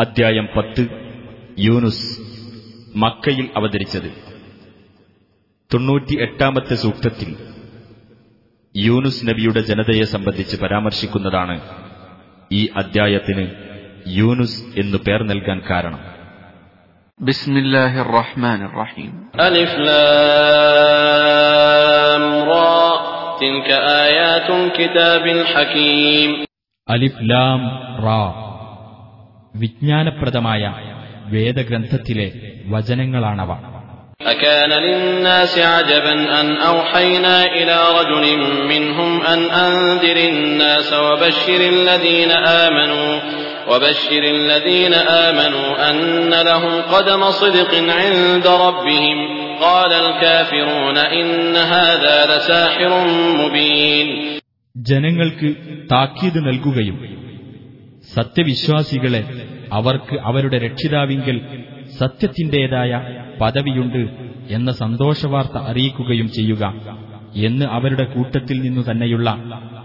അധ്യായം പത്ത്. യൂനുസ് മക്കയിൽ അവതരിച്ചത്. തൊണ്ണൂറ്റിയെട്ടാമത്തെ സൂക്തത്തിൽ യൂനുസ് നബിയുടെ ജനതയെ സംബന്ധിച്ച് പരാമർശിക്കുന്നതാണ് ഈ അദ്ധ്യായത്തിന് യൂനുസ് എന്നു പേർ നൽകാൻ കാരണം. ബിസ്മില്ലാഹിർ റഹീം ലാം റാ ഹകീം. അലിഫ് ലാം റാ. വിജ്ഞാനപ്രദമായ വേദഗ്രന്ഥത്തിലെ വചനങ്ങളാണവ أكان للناس عجبا أن أوحينا إلى رجل منهم أن أنذر الناس وبشر الذين آمنوا وبشر الذين آمنوا أن لهم قدم صدق عند ربهم قال الكافرون إن هذا لساحر مبين ജനങ്ങൾക്ക് താക്കീത് നൽകുകയും സത്യവിശ്വാസികളെ അവർക്ക് അവരുടെ രക്ഷിതാവിങ്കിൽ സത്യത്തിന്റേതായ പദവിയുണ്ട് എന്ന സന്തോഷവാർത്ത അറിയിക്കുകയും ചെയ്യുക. എന്ന് അവരുടെ കൂട്ടത്തിൽ നിന്നു തന്നെയുള്ള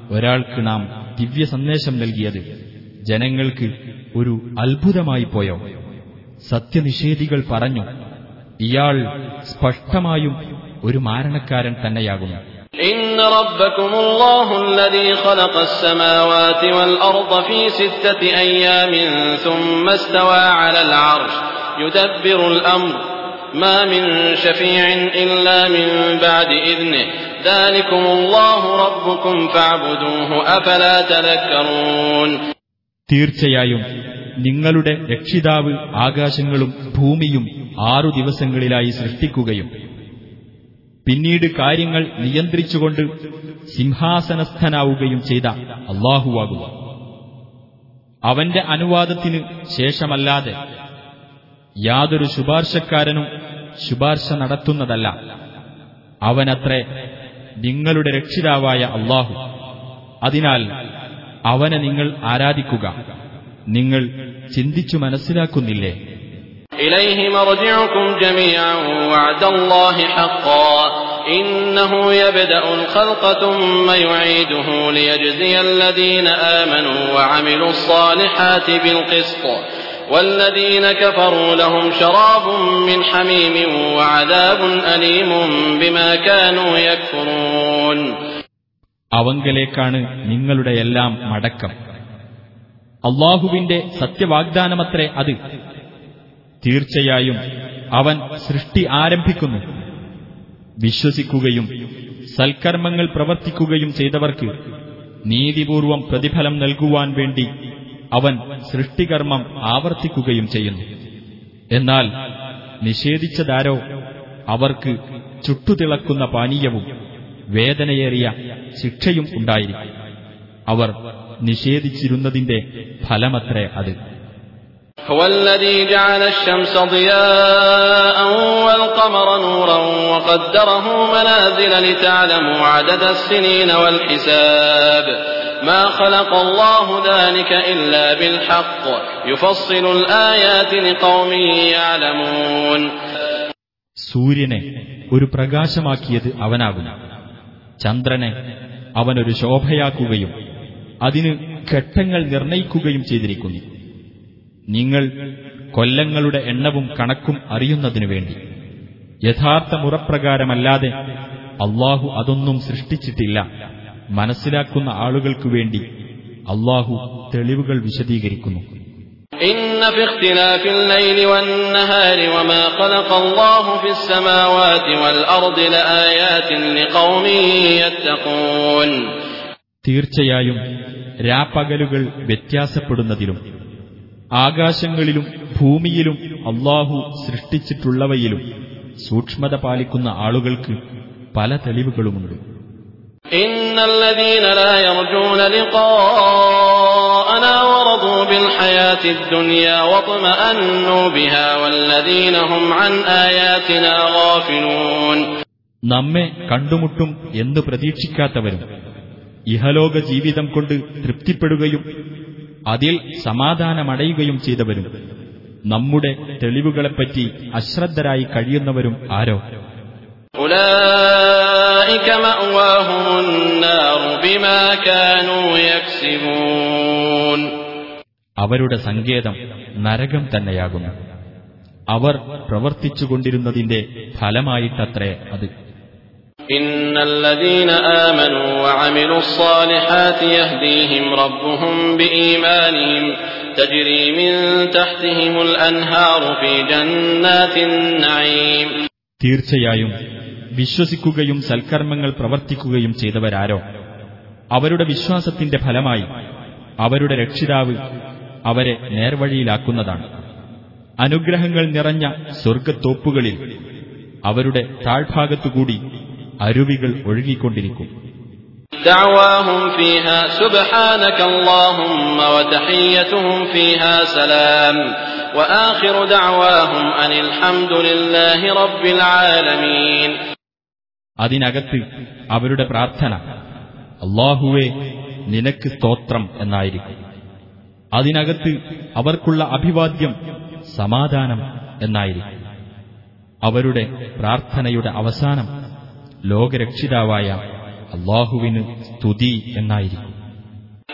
ഒരാൾക്ക് നാം ദിവ്യ സന്ദേശം നൽകിയത്. ജനങ്ങൾക്ക് ഒരു അത്ഭുതമായി പോയോ? സത്യനിഷേധികൾ പറഞ്ഞു ഇയാൾ സ്പഷ്ടമായും ഒരു മാരണക്കാരൻ തന്നെയാകുന്നു. إن ربكم الله الذي خلق السماوات والأرض في ستة أيام ثم استوى على العرش يدبر الأمر ما من شفيع إلا من بعد إذنه ذلكم الله ربكم فاعبدوه أفلا تذكرون തീർച്ചയായും നിങ്ങളുടെ രക്ഷിതാവ് ആകാശങ്ങളും ഭൂമിയും ആറു ദിവസങ്ങളിലായി സൃഷ്ടിക്കുകയും പിന്നീട് കാര്യങ്ങൾ നിയന്ത്രിച്ചുകൊണ്ട് സിംഹാസനസ്ഥനാവുകയും ചെയ്ത അള്ളാഹുവാകുക അവന്റെ അനുവാദത്തിന് ശേഷമല്ലാതെ യാതൊരു ശുപാർശക്കാരനും ശുപാർശ നടത്തുന്നതല്ല. അവനത്രേ നിങ്ങളുടെ രക്ഷിതാവായ അള്ളാഹു. അതിനാൽ അവനെ നിങ്ങൾ ആരാധിക്കുക. നിങ്ങൾ ചിന്തിച്ചു മനസ്സിലാക്കുന്നില്ലേ? إليه مرجعكم جميعا وعد الله حقا إنه يبدأ الخلق ثم يعيده ليجزي الذين آمنوا وعملوا الصالحات بالقسط والذين كفروا لهم شراب من حميم وعذاب أليم بما كانوا يكفرون അവങ്കലേക്കാണ് നിങ്ങളുടെ എല്ലാം മടക്കം അള്ളാഹുവിന്റെ സത്യവാഗ്ദാനമത്രേ അത് തീർച്ചയായും അവൻ സൃഷ്ടി ആരംഭിക്കുന്നു. വിശ്വസിക്കുകയും സൽക്കർമ്മങ്ങൾ പ്രവർത്തിക്കുകയും ചെയ്തവർക്ക് നീതിപൂർവം പ്രതിഫലം നൽകുവാൻ വേണ്ടി അവൻ സൃഷ്ടികർമ്മം ആവർത്തിക്കുകയും ചെയ്യുന്നു. എന്നാൽ നിഷേധിച്ചതാരോ അവർക്ക് ചുട്ടുതിളക്കുന്ന പാനീയവും വേദനയേറിയ ശിക്ഷയും ഉണ്ടായിരിക്കും. അവർ നിഷേധിച്ചിരുന്നതിന്റെ ഫലമത്രേ അത്. هو الذي جعل الشمس ضياء والقمر نورا وقدره منازل لتعلموا عدد السنين والحساب ما خلق الله ذلك إلا بالحق يفصل الآيات لقوم يعلمون സൂര്യനെ ഒരു പ്രകാശമാക്കിയത് അവനാകുന്നു ചന്ദ്രനെ അവനൊരു ശോഭയാക്കുകയും അതിന് ഘട്ടങ്ങൾ നിർണയിക്കുകയും ചെയ്തിരിക്കുന്നു നിങ്ങൾ കൊല്ലങ്ങളുടെ എണ്ണവും കണക്കും അറിയുന്നതിനു വേണ്ടി യഥാർത്ഥ മുറപ്രകാരമല്ലാതെ അള്ളാഹു അതൊന്നും സൃഷ്ടിച്ചിട്ടില്ല മനസ്സിലാക്കുന്ന ആളുകൾക്കു വേണ്ടി അള്ളാഹു തെളിവുകൾ വിശദീകരിക്കുന്നു إن في اختلاف الليل والنهار وما خلق الله في السماوات والأرض لآيات لقوم يتقون തീർച്ചയായും രാപ്പകലുകൾ വ്യത്യാസപ്പെടുന്നതിലും ആകാശങ്ങളിലും ഭൂമിയിലും അള്ളാഹു സൃഷ്ടിച്ചിട്ടുള്ളവയിലും സൂക്ഷ്മത പാലിക്കുന്ന ആളുകൾക്ക് പല തെളിവുകളുമുണ്ട്. നമ്മെ കണ്ടുമുട്ടും എന്ന് പ്രതീക്ഷിക്കാത്തവരും ഇഹലോക ജീവിതം കൊണ്ട് തൃപ്തിപ്പെടുകയും അതിൽ സമാധാനമടയുകയും ചെയ്തവരും. നമ്മുടെ തെളിവുകളെപ്പറ്റി അശ്രദ്ധരായി കഴിയുന്നവരും ആരോ? അവരുടെ സങ്കേതം നരകം തന്നെയാകുന്നു. അവർ പ്രവർത്തിച്ചുകൊണ്ടിരുന്നതിന്റെ ഫലമായിട്ടത്രേ അത്. إن الذين آمنوا وعملوا الصالحات يهديهم ربهم بإيمانهم تجري من تحتهم الأنهار في جنات النعيم തീർച്ചയായും വിശ്വസിക്കുകയും സൽക്കർമ്മങ്ങൾ പ്രവർത്തിക്കുകയും ചെയ്തവരാരോ അവരുടെ വിശ്വാസത്തിന്റെ ഫലമായി അവരുടെ രക്ഷിതാവ് അവരെ നേർവഴിയിലാക്കുന്നതാണ് അനുഗ്രഹങ്ങൾ നിറഞ്ഞ സ്വർഗത്തോപ്പുകളിൽ അവരുടെ താഴ്ഭാഗത്തുകൂടി അരുവികൾ ഒഴുകിക്കൊണ്ടിരിക്കും. അതിനകത്ത് അവരുടെ പ്രാർത്ഥന അള്ളാഹുവേ നിനക്ക് സ്തോത്രം എന്നായിരിക്കും. അതിനകത്ത് അവർക്കുള്ള അഭിവാദ്യം സമാധാനം എന്നായിരിക്കും. അവരുടെ പ്രാർത്ഥനയുടെ അവസാനം ലോകരക്ഷിതാവായ അള്ളാഹുവിന് സ്തുതി എന്നായിരിക്കും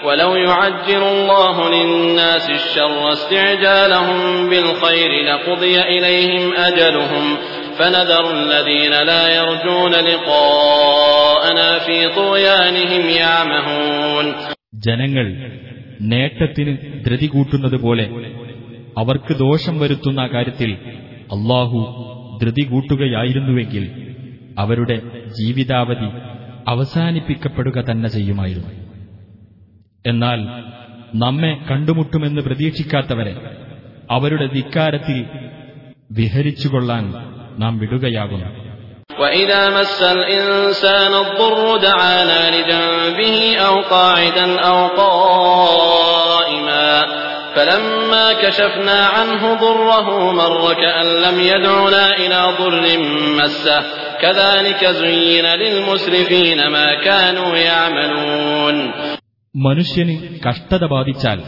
ولو يعجل الله للناس الشر استعجالهم بالخير لقضي إليهم أجلهم فنذر الذين لا يرجون لقاءنا في طغيانهم يعمهون ജനങ്ങൾ നേട്ടത്തിന് ധൃതി കൂട്ടുന്നത് പോലെ അവർക്ക് ദോഷം വരുത്തുന്ന കാര്യത്തിൽ അള്ളാഹു ധൃതി കൂട്ടുകയായിരുന്നുവെങ്കിൽ അവരുടെ ജീവിതാവധി അവസാനിപ്പിക്കപ്പെടുക തന്നെ ചെയ്യുമായിരുന്നു എന്നാൽ നമ്മെ കണ്ടുമുട്ടുമെന്ന് പ്രതീക്ഷിക്കാത്തവരെ അവരുടെ ധിക്കാരത്തിൽ വിഹരിച്ചുകൊള്ളാൻ നാം വിടുകയാകുന്നു وإذا مس الإنسان الضر دعانا لجنبه أو قاعدا أو قائما فلما كشفنا عنه ضره مر كأن لم يدعنا إلى ضر مسه كذلك زين للمسرفين ما كانوا يعملون മനുഷ്യന് കഷ്ടത ബാധിച്ചാൽ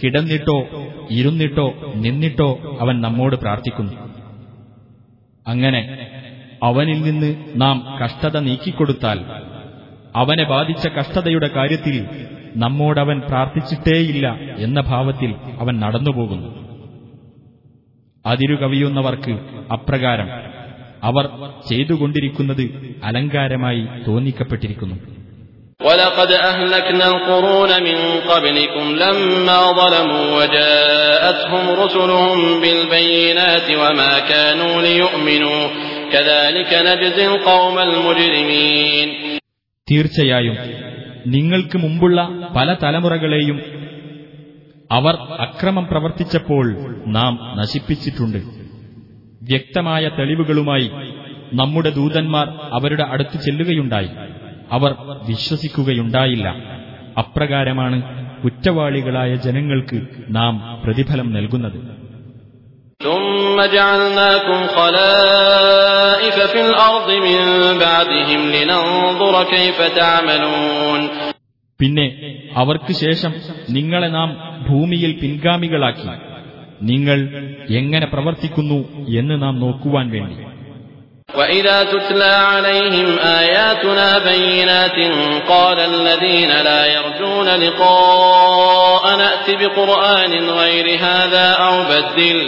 കിടന്നിട്ടോ ഇരുന്നിട്ടോ നിന്നിട്ടോ അവൻ നമ്മോട് പ്രാർത്ഥിക്കുന്നു അങ്ങനെ അവനിൽ നിന്ന് നാം കഷ്ടത നീക്കിക്കൊടുത്താൽ അവനെ ബാധിച്ച കഷ്ടതയുടെ കാര്യത്തിൽ നമ്മോടവൻ പ്രാർത്ഥിച്ചിട്ടേയില്ല എന്ന ഭാവത്തിൽ അവൻ നടന്നുപോകുന്നു അതിരുകവിയുന്നവർക്ക് അപ്രകാരം അവർ ചെയ്തുകൊണ്ടിരിക്കുന്നത് അലങ്കാരമായി തോന്നിക്കപ്പെട്ടിരിക്കുന്നു ولقد أهلكنا القرون من قبلكم لما ظلموا وجاءتهم رسلهم بالبينات وما كانوا ليؤمنوا كذلك نجزي القوم المجرمين തീർച്ചയായും നിങ്ങൾക്ക് മുമ്പുള്ള പല തലമുറകളെയും അവർ അക്രമം പ്രവർത്തിച്ചപ്പോൾ നാം നശിപ്പിച്ചിട്ടുണ്ട്. വ്യക്തമായ തെളിവുകളുമായി നമ്മുടെ ദൂതന്മാർ അവരുടെ അടുത്ത് ചെല്ലുകയുണ്ടായി. അവർ വിശ്വസിക്കുകയുണ്ടായില്ല. അപ്രകാരമാണ് കുറ്റവാളികളായ ജനങ്ങൾക്ക് നാം പ്രതിഫലം നൽകുന്നത്. ثم جعلناكم خلائف في الأرض من بعدهم لننظر كيف تعملون പിന്നെ അവർക്ക് ശേഷം നിങ്ങളെ നാം ഭൂമിയിൽ പിൻഗാമികളാക്കി നിങ്ങൾ എങ്ങനെ പ്രവർത്തിക്കുന്നു എന്ന് നാം നോക്കുവാൻ വേണ്ടി وإذا تتلى عليهم آياتنا بينات قال الذين لا يرجون لقاء نأت بقرآن غير هذا أو بدل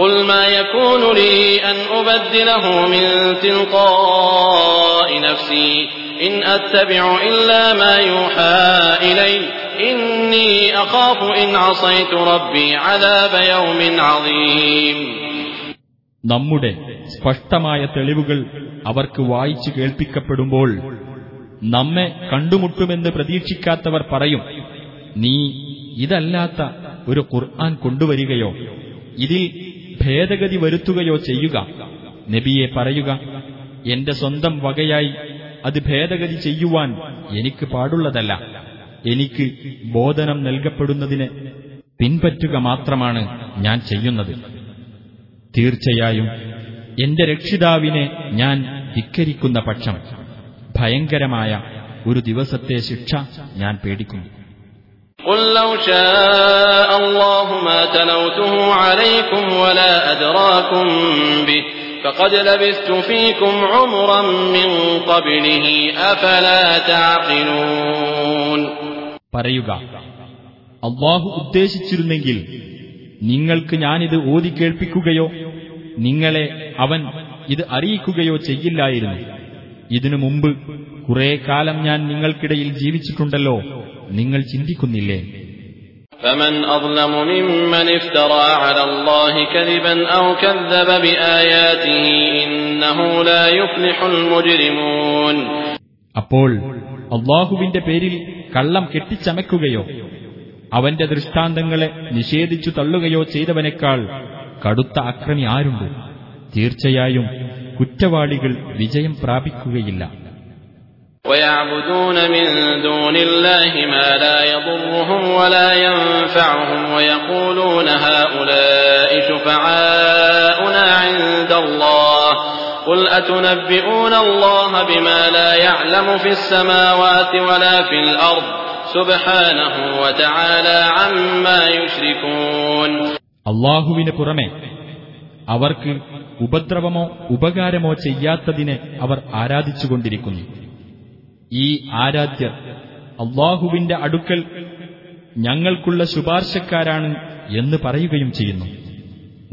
قل ما يكون لي أن أبدله من تلقاء نفسي إن أتبع إلا ما يوحى إلي إني أخاف إن عصيت ربي عذاب يوم عظيم നമ്മുടെ സ്പഷ്ടമായ തെളിവുകൾ അവർക്ക് വായിച്ചു കേൾപ്പിക്കപ്പെടുമ്പോൾ നമ്മെ കണ്ടുമുട്ടുമെന്ന് പ്രതീക്ഷിക്കാത്തവർ പറയും നീ ഇതല്ലാത്ത ഒരു ഖുർആൻ കൊണ്ടുവരികയോ ഇതിൽ ഭേദഗതി വരുത്തുകയോ ചെയ്യുക. നബിയെ പറയുക എന്റെ സ്വന്തം വകയായി അത് ഭേദഗതി ചെയ്യുവാൻ എനിക്ക് പാടുള്ളതല്ല. എനിക്ക് ബോധനം നൽകപ്പെടുന്നതിനെ പിൻപറ്റുക മാത്രമാണ് ഞാൻ ചെയ്യുന്നത്. തീർച്ചയായും എന്റെ രക്ഷിതാവിനെ ഞാൻ ധിക്കരിക്കുന്ന പക്ഷം ഭയങ്കരമായ ഒരു ദിവസത്തെ ശിക്ഷ ഞാൻ പേടിക്കുന്നു. قل لو شاء الله ما تلوته عليكم ولا أدراكم به فقد لبثت فيكم عمرا من قبله أفلا تعقلون പറയുക അള്ളാഹു ഉദ്ദേശിച്ചിരുന്നെങ്കിൽ നിങ്ങൾക്ക് ഞാനിത് ഓതി കേൾപ്പിക്കുകയോ നിങ്ങളെ അവൻ ഇത് അറിയിക്കുകയോ ചെയ്യില്ലായിരുന്നു ഇതിനു മുമ്പ് കുറെ കാലം ഞാൻ നിങ്ങൾക്കിടയിൽ ജീവിച്ചിട്ടുണ്ടല്ലോ നിങ്ങൾ ചിന്തിക്കുന്നില്ലേ فمن أظلم ممن افترى على الله كذبا أو كذب بآياته إنه لا يفلح المجرمون അപ്പോൾ അള്ളാഹുവിന്റെ പേരിൽ കള്ളം കെട്ടിച്ചമയ്ക്കുകയോ അവന്റെ ദൃഷ്ടാന്തങ്ങളെ നിഷേധിച്ചു തള്ളുകയോ ചെയ്തവനേക്കാൾ കടുത്ത അക്രമി ആരുണ്ട് തീർച്ചയായും കുറ്റവാളികൾ വിജയം പ്രാപിക്കുകയില്ല ويعبدون من دون الله ما لا يضرهم ولا ينفعهم ويقولون هؤلاء شفعاؤنا عند الله قل أتنبئون الله بما لا يعلم في السماوات ولا في الأرض سبحانه وتعالى عما يشركون അള്ളാഹുവിന് പുറമെ അവർക്ക് ഉപദ്രവമോ ഉപകാരമോ ചെയ്യാത്തതിനെ അവർ ആരാധിച്ചുകൊണ്ടിരിക്കുന്നു ഈ ആരാധ്യർ അള്ളാഹുവിന്റെ അടുക്കൽ ഞങ്ങൾക്കുള്ള ശുപാർശക്കാരാണ് എന്ന് പറയുകയും ചെയ്യുന്നു.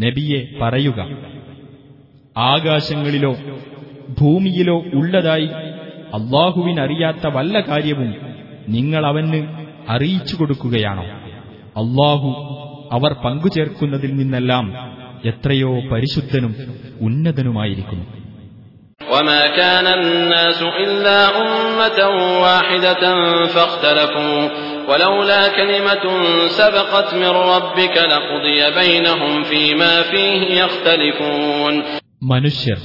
നബിയെ പറയുക ആകാശങ്ങളിലോ ഭൂമിയിലോ ഉള്ളതായി അള്ളാഹുവിനറിയാത്ത വല്ല കാര്യവും നിങ്ങൾ അവന് അറിയിച്ചു കൊടുക്കുകയാണോ? അള്ളാഹു അവർ പങ്കുചേർക്കുന്നതിൽ നിന്നെല്ലാം എത്രയോ പരിശുദ്ധനും ഉന്നതനുമായിരിക്കുന്നു. وما كان الناس إلا أمة واحدة فاختلفوا ولولا كلمة سبقت من ربك لقضي بينهم فيما فيه يختلفون മനുഷ്യർ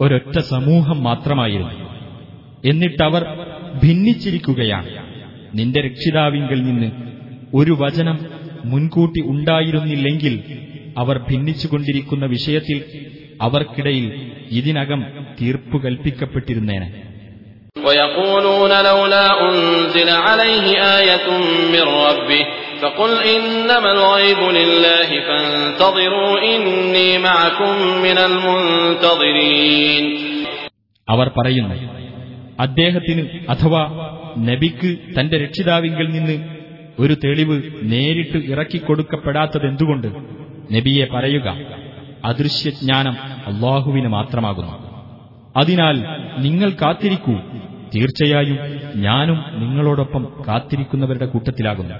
ഒരൊറ്റ സമൂഹം മാത്രമായിരുന്നു എന്നിട്ടവർ ഭിന്നിച്ചിരിക്കുകയാണ് നിന്റെ രക്ഷിതാവിങ്കൽ നിന്ന് ഒരു വചനം മുൻകൂട്ടി ഉണ്ടായിരുന്നില്ലെങ്കിൽ അവർ ഭിന്നിച്ചുകൊണ്ടിരിക്കുന്ന വിഷയത്തിൽ അവർക്കിടയിൽ ഇതിനകം തീർപ്പു കൽപ്പിക്കപ്പെട്ടിരുന്നേനെ ويقولون لولا أنزل عليه آية من ربه فقل إنما الغيب لله فانتظروا إني معكم من المنتظرين അവർ പറയുന്നു അദ്ദേഹത്തിന് അഥവാ നബിക്ക് തന്റെ രക്ഷിതാവിങ്കിൽ നിന്ന് ഒരു തെളിവ് നേരിട്ട് ഇറക്കിക്കൊടുക്കപ്പെടാത്തതെന്തുകൊണ്ട് നബിയെ പറയുക അദൃശ്യജ്ഞാനം അള്ളാഹുവിന് മാത്രമാകുന്നു അതിനാൽ നിങ്ങൾ കാത്തിരിക്കൂ തീർച്ചയായും ഞാനും നിങ്ങളോടൊപ്പം കാത്തിരിക്കുന്നവരുടെ കൂട്ടത്തിലാകുന്നു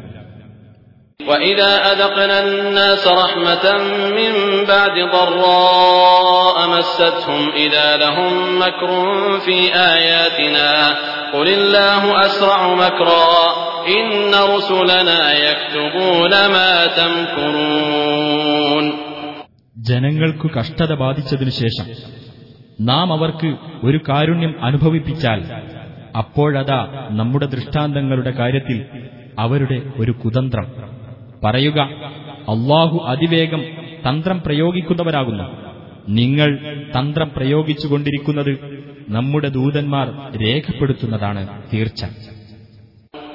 وإذا أذقنا الناس رحمة من بعد ضراء مستهم إذا لهم مكر في آياتنا قل الله أسرع مكرا إن رسلنا يكتبون ما تمكرون ജനങ്ങൾക്കു കഷ്ടത ബാധിച്ചതിനു ശേഷം നാം അവർക്ക് ഒരു കാരുണ്യം അനുഭവിപ്പിച്ചാൽ അപ്പോഴതാ നമ്മുടെ ദൃഷ്ടാന്തങ്ങളുടെ കാര്യത്തിൽ അവരുടെ ഒരു കുതന്ത്രം. പറയുക അള്ളാഹു അതിവേഗം തന്ത്രം പ്രയോഗിക്കുന്നവരാകുന്നു. നിങ്ങൾ തന്ത്രം പ്രയോഗിച്ചുകൊണ്ടിരിക്കുന്നത് നമ്മുടെ ദൂതന്മാർ രേഖപ്പെടുത്തുന്നതാണ് തീർച്ച.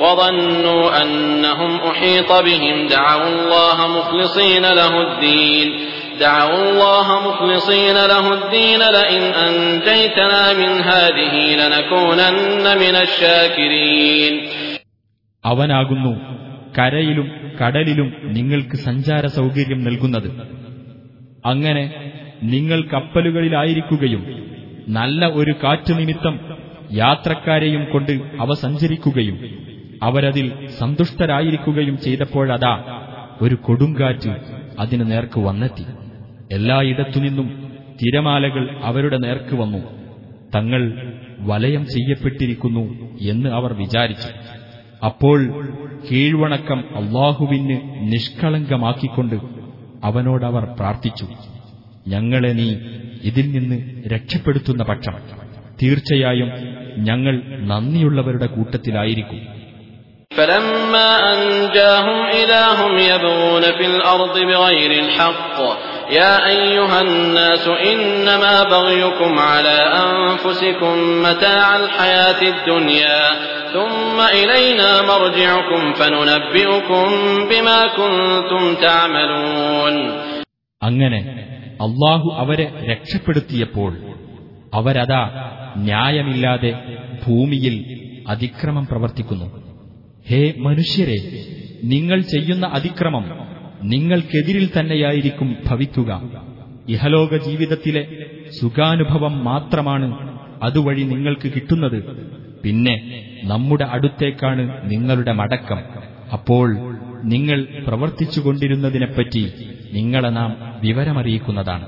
وظنوا أنهم أحيط بهم دعوا الله مخلصين له الدين دعوا الله مخلصين له الدين لئن أنجيتنا من هذه لنكونن من الشاكرين അവനാകുന്നു കരയിലും കടലിലും നിങ്ങൾക്ക് സഞ്ചാര സൗകര്യം നൽകുന്നത് അങ്ങനെ നിങ്ങൾ കപ്പലുകളിലായിരിക്കുകയും നല്ല ഒരു കാറ്റു നിമിത്തം യാത്രക്കാരെയും കൊണ്ട് അവ സഞ്ചരിക്കുകയും അവരതിൽ സന്തുഷ്ടരായിരിക്കുകയും ചെയ്തപ്പോഴതാ ഒരു കൊടുങ്കാറ്റ് അതിനു നേർക്ക് വന്നെത്തി. എല്ലായിടത്തുനിന്നും തിരമാലകൾ അവരുടെ നേർക്ക് വന്നു. തങ്ങൾ വലയം ചെയ്യപ്പെട്ടിരിക്കുന്നു എന്ന് അവർ വിചാരിച്ചു. അപ്പോൾ കീഴ്വണക്കം അള്ളാഹുവിന് നിഷ്കളങ്കമാക്കിക്കൊണ്ട് അവനോടവർ പ്രാർത്ഥിച്ചു. ഞങ്ങളെ നീ ഇതിൽ നിന്ന് രക്ഷപ്പെടുത്തുന്ന പക്ഷം തീർച്ചയായും ഞങ്ങൾ നന്ദിയുള്ളവരുടെ കൂട്ടത്തിലായിരിക്കും. فلما أنجاهم إذا هم يبغون في الأرض بغير الحق يا أيها الناس إنما بغيكم على أنفسكم متاع الحياة الدنيا ثم إلينا مرجعكم فننبئكم بما كنتم تعملون അങ്ങനെ അള്ളാഹു അവരെ രക്ഷപ്പെടുത്തിയപ്പോൾ അവരതാ ന്യായമില്ലാതെ ഭൂമിയിൽ അതിക്രമം പ്രവർത്തിക്കുന്നു ഹേ മനുഷ്യരെ നിങ്ങൾ ചെയ്യുന്ന അതിക്രമം നിങ്ങൾക്കെതിരിൽ തന്നെയായിരിക്കും ഭവിക്കുക. ഇഹലോക ജീവിതത്തിലെ സുഖാനുഭവം മാത്രമാണ് അതുവഴി നിങ്ങൾക്ക് കിട്ടുന്നത്. പിന്നെ നമ്മുടെ അടുത്തേക്കാണ് നിങ്ങളുടെ മടക്കം. അപ്പോൾ നിങ്ങൾ പ്രവർത്തിച്ചുകൊണ്ടിരുന്നതിനെപ്പറ്റി നിങ്ങളെ നാം വിവരമറിയിക്കുന്നതാണ്.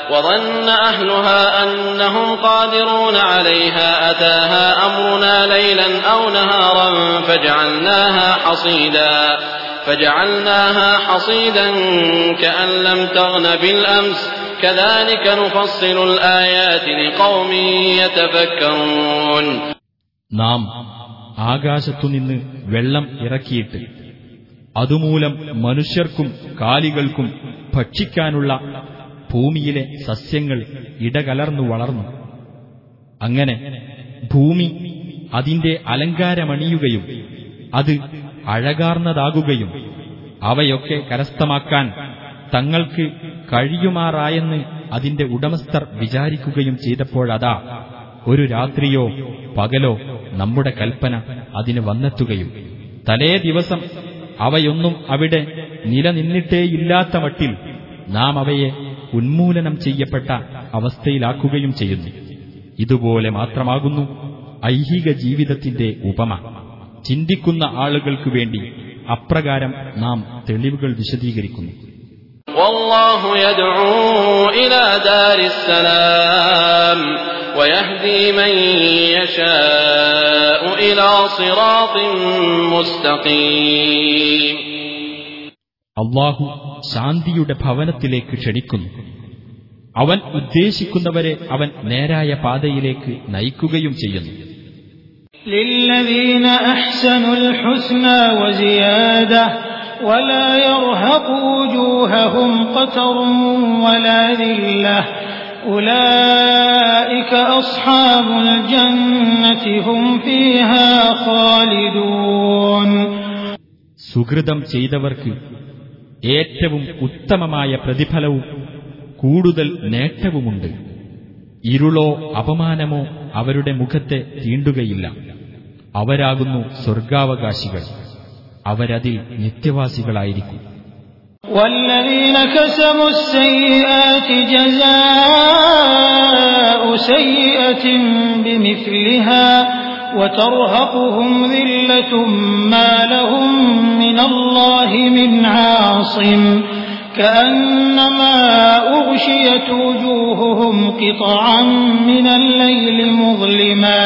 وظن أهلها أنهم قادرون عليها أتاها أمرنا ليلا أو نهارا فجعلناها حصيدا فجعلناها حصيدا كأن لم تغن بالأمس كذلك نفصل الآيات لقوم يتفكرون നാം ആകാശത്തുനിന്ന് വെള്ളം ഇറക്കിയിട്ട് അതുമൂലം മനുഷ്യർക്കും കാലികൾക്കും ഭക്ഷിക്കാനുള്ള ഭൂമിയിലെ സസ്യങ്ങൾ ഇടകലർന്നു വളർന്നു. അങ്ങനെ ഭൂമി അതിന്റെ അലങ്കാരമണിയുകയും അത് അഴകാർന്നതാകുകയും അവയൊക്കെ കരസ്ഥമാക്കാൻ തങ്ങൾക്ക് കഴിയുമാറായെന്ന് അതിന്റെ ഉടമസ്ഥർ വിചാരിക്കുകയും ചെയ്തപ്പോഴതാ ഒരു രാത്രിയോ പകലോ നമ്മുടെ കൽപ്പന അതിന് വന്നെത്തുകയും. തലേ ദിവസം അവയൊന്നും അവിടെ നിലനിന്നിട്ടേയില്ലാത്ത മട്ടിൽ നാം അവയെ ഉന്മൂലനം ചെയ്യപ്പെട്ട അവസ്ഥയിലാക്കുകയും ചെയ്യുന്നു ഇതുപോലെ മാത്രമാകുന്നു ഐഹിക ജീവിതത്തിന്റെ ഉപമ ചിന്തിക്കുന്ന ആളുകൾക്കു വേണ്ടി അപ്രകാരം നാം തെളിവുകൾ വിശദീകരിക്കുന്നു والله يدعو إلى دار السلام ويهدي من يشاء إلى صراط مستقيم അള്ളാഹു ശാന്തിയുടെ ഭവനത്തിലേക്ക് ക്ഷണിക്കുന്നു. അവൻ ഉദ്ദേശിക്കുന്നവരെ അവൻ നേരായ പാതയിലേക്ക് നയിക്കുകയും ചെയ്യുന്നു. സുഹൃതം ചെയ്തവർക്ക് ഏറ്റവും ഉത്തമമായ പ്രതിഫലവും കൂടുതൽ നേട്ടവുമുണ്ട് ഇരുളോ അപമാനമോ അവരുടെ മുഖത്തെ തീണ്ടുകയില്ല അവരാകുന്നു സ്വർഗാവകാശികൾ അവരതിൽ നിത്യവാസികളായിരിക്കും والذين كسبوا السيئات جزاء سيئة بمثلها وترهقهم ذلة ما لهم من الله من عاصم كأنما أغشيت وجوههم قطعا من الليل مظلما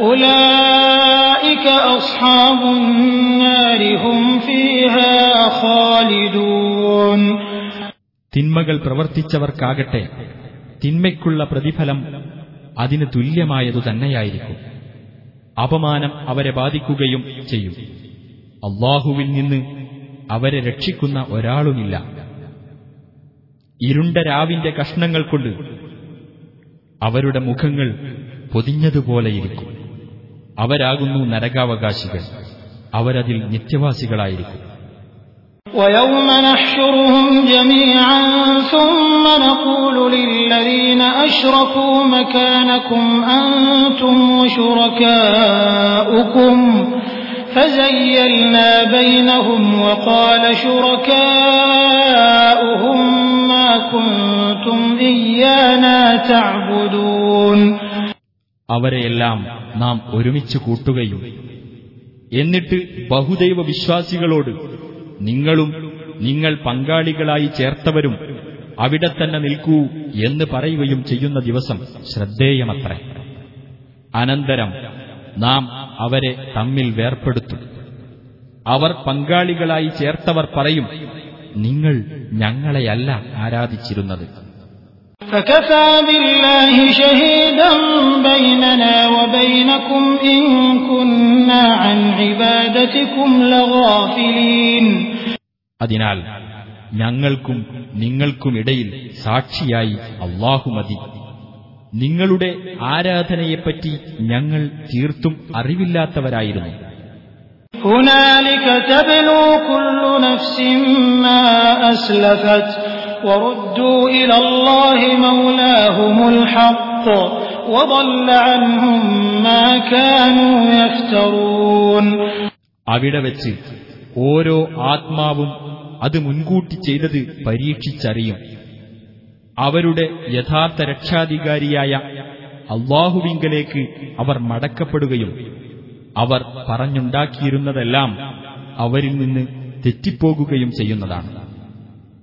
أولئك أصحاب النار هم فيها خالدون തിന്മകൾ പ്രവർത്തിച്ചവർക്കാകട്ടെ തിന്മയ്ക്കുള്ള പ്രതിഫലം അതിന് തുല്യമായതു തന്നെയായിരിക്കും അപമാനം അവരെ ബാധിക്കുകയും ചെയ്യും. അള്ളാഹുവിൽ നിന്ന് അവരെ രക്ഷിക്കുന്ന ഒരാളുമില്ല. ഇരുണ്ട രാവിന്റെ കഷ്ണങ്ങൾ കൊണ്ട് അവരുടെ മുഖങ്ങൾ പൊതിഞ്ഞതുപോലെയിരിക്കും അവരാകുന്നു നരകാവകാശികൾ. അവരതിൽ നിത്യവാസികളായിരിക്കും. ويوم نحشرهم جميعا ثم نقول للذين أشركوا مكانكم أنتم وشركاؤكم فزيلنا بينهم وقال شركاؤهم ما كنتم إيانا تعبدون അവരെയെല്ലാം നാം ഒരുമിച്ച് കൂട്ടുകയും എന്നിട്ട് ബഹുദൈവ വിശ്വാസികളോട് നിങ്ങളും നിങ്ങൾ പങ്കാളികളായി ചേർത്തവരും അവിടെ തന്നെ നിൽക്കൂ എന്ന് പറയുകയും ചെയ്യുന്ന ദിവസം ശ്രദ്ധേയമത്രേ. അനന്തരം നാം അവരെ തമ്മിൽ വേർപ്പെടുത്തും. അവർ പങ്കാളികളായി ചേർത്തവർ പറയും നിങ്ങൾ ഞങ്ങളെയല്ല ആരാധിച്ചിരുന്നത്. فكفى بالله شهيدا بيننا وبينكم إن كنا عن عبادتكم لغافلين അതിനാൽ ഞങ്ങൾക്കും നിങ്ങൾക്കുമിടയിൽ സാക്ഷിയായി അള്ളാഹു മതി നിങ്ങളുടെ ആരാധനയെപ്പറ്റി ഞങ്ങൾ തീർത്തും അറിവില്ലാത്തവരായിരുന്നു هنالك تبلو كل نفس ما أسلفت وردوا إلى الله مولاهم الحق وضل عنهم ما كانوا يفترون അവിടെ വെച്ച് ഓരോ ആത്മാവും അത് മുൻകൂട്ടി ചെയ്തത് പരീക്ഷിച്ചറിയും അവരുടെ യഥാർത്ഥ രക്ഷാധികാരിയായ അള്ളാഹുവിങ്കലേക്ക് അവർ മടക്കപ്പെടുകയും അവർ പറഞ്ഞുണ്ടാക്കിയിരുന്നതെല്ലാം അവരിൽ നിന്ന് തെറ്റിപ്പോകുകയും ചെയ്യുന്നതാണ്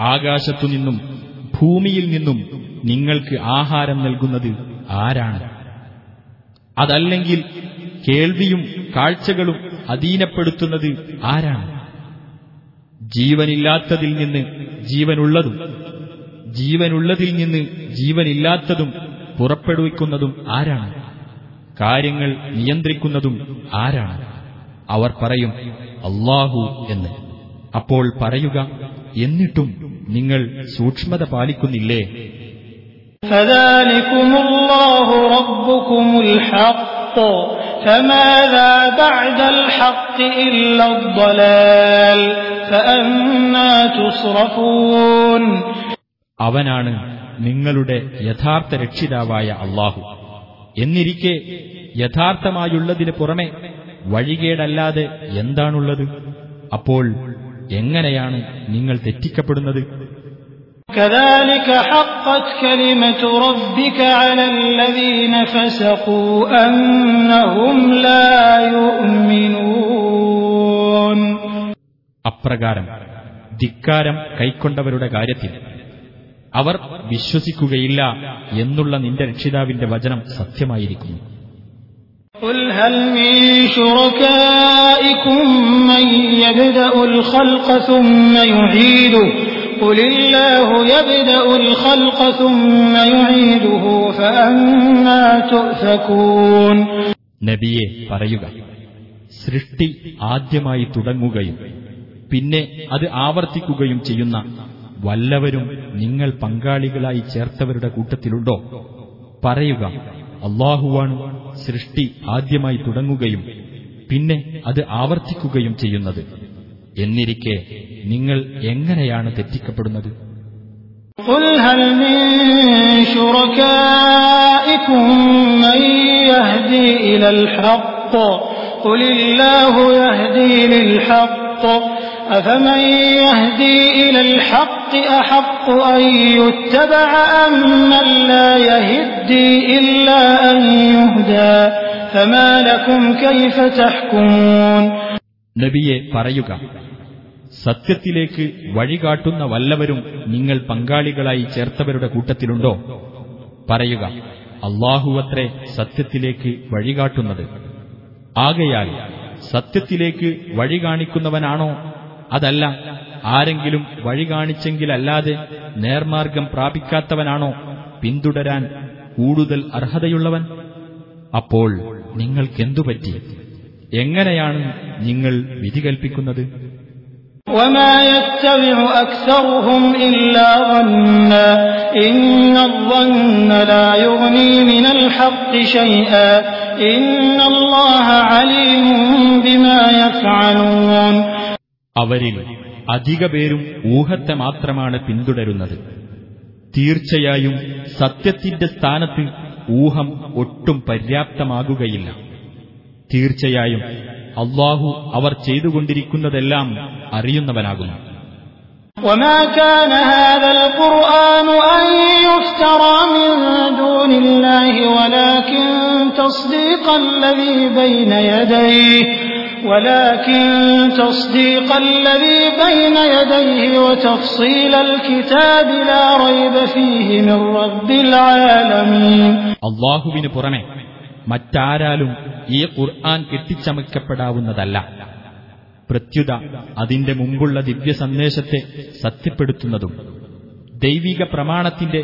ആകാശത്തുനിന്നും ഭൂമിയിൽ നിന്നും നിങ്ങൾക്ക് ആഹാരം നൽകുന്നത് ആരാണ്? അതല്ലെങ്കിൽ കേൾവിയും കാഴ്ചകളും അധീനപ്പെടുത്തുന്നത് ആരാണ്? ജീവനില്ലാത്തതിൽ നിന്ന് ജീവനുള്ളതും ജീവനുള്ളതിൽ നിന്ന് ജീവനില്ലാത്തതും പുറപ്പെടുവിക്കുന്നതും ആരാണ്? കാര്യങ്ങൾ നിയന്ത്രിക്കുന്നതും ആരാണ്? അവർ പറയും അള്ളാഹു എന്ന്. അപ്പോൾ പറയുക എന്നിട്ടും നിങ്ങൾ സൂക്ഷ്മത പാലിക്കുന്നില്ലേ? അവനാണ് നിങ്ങളുടെ യഥാർത്ഥ രക്ഷിതാവായ അള്ളാഹു എന്നിരിക്കെ യഥാർത്ഥമായുള്ളതിന് പുറമെ വഴികേടല്ലാതെ എന്താണുള്ളത്? അപ്പോൾ എങ്ങനെയാണ് നിങ്ങൾ തെറ്റിക്കപ്പെടുന്നത്? അപ്രകാരം ധിക്കാരം കൈക്കൊണ്ടവരുടെ കാര്യത്തിൽ അവർ വിശ്വസിക്കുകയില്ല എന്നുള്ള നിന്റെ രക്ഷിതാവിന്റെ വചനം സത്യമായിരിക്കുന്നു. قل هل من شركائكم من يبدأ الخلق ثم يعيده قل الله يبدأ الخلق ثم يعيده فأنا تؤفكون നബിയെ പറയുക സൃഷ്ടി ആദ്യമായി തുടങ്ങുകയും പിന്നെ അത് ആവർത്തിക്കുകയും ചെയ്യുന്ന വല്ലവരും നിങ്ങൾ പങ്കാളികളായി ചേർത്തവരുടെ കൂട്ടത്തിലുണ്ടോ പറയുക അള്ളാഹുവാണ് സൃഷ്ടി ആദ്യമായി തുടങ്ങുകയും പിന്നെ അത് ആവർത്തിക്കുകയും ചെയ്യുന്നത് എന്നിരിക്കെ നിങ്ങൾ എങ്ങനെയാണ് തെറ്റിക്കപ്പെടുന്നത് قل هل من شركائكم من يهدي إلى الحق قل الله يهدي للحق أفمن يهدي إلى الحق أحق أن يتبع أم من لا يهدي إلا أن يهدى فما لكم كيف تحكمون നബിയെ പറയുക സത്യത്തിലേക്ക് വഴികാട്ടുന്ന വല്ലവരും നിങ്ങൾ പങ്കാളികളായി ചേർത്തവരുടെ കൂട്ടത്തിലുണ്ടോ പറയുക അള്ളാഹുവത്രേ സത്യത്തിലേക്ക് വഴികാട്ടുന്നത് ആകയാൽ സത്യത്തിലേക്ക് വഴി കാണിക്കുന്നവനാണോ അതല്ല ആരെങ്കിലും വഴി കാണിച്ചെങ്കിലല്ലാതെ നേർമാർഗം പ്രാപിക്കാത്തവനാണോ പിന്തുടരാൻ കൂടുതൽ അർഹതയുള്ളവൻ അപ്പോൾ നിങ്ങൾക്കെന്തുപറ്റി എങ്ങനെയാണ് നിങ്ങൾ വിധി കൽപ്പിക്കുന്നത് وما يتبع أكثرهم إلا ظنا إن الظن لا يغني من الحق شيئا إن الله عليم بما يفعلون അവരിൽ അധിക പേരും ഊഹത്തെ മാത്രമാണ് പിന്തുടരുന്നത് തീർച്ചയായും സത്യത്തിന്റെ സ്ഥാനത്ത് ഊഹം ഒട്ടും പര്യാപ്തമാകുകയില്ല തീർച്ചയായും അള്ളാഹു അവർ ചെയ്തുകൊണ്ടിരിക്കുന്നതെല്ലാം അറിയുന്നവനാകുന്നു وما كان هذا القرآن أن يفترى من دون الله ولكن تصديق الذي بين يديه ولكن تصديق الذي بين يديه وتفصيل الكتاب لا ريب فيه من رب العالمين അള്ളാഹുവിന് പുറമെ മറ്റാരാലും ഈ ഖുർആൻ കെട്ടിച്ചമയ്ക്കപ്പെടാവുന്നതല്ല പ്രത്യുത അതിന്റെ മുമ്പുള്ള ദിവ്യ സന്ദേശത്തെ സത്യപ്പെടുത്തുന്നതും ദൈവിക പ്രമാണത്തിന്റെ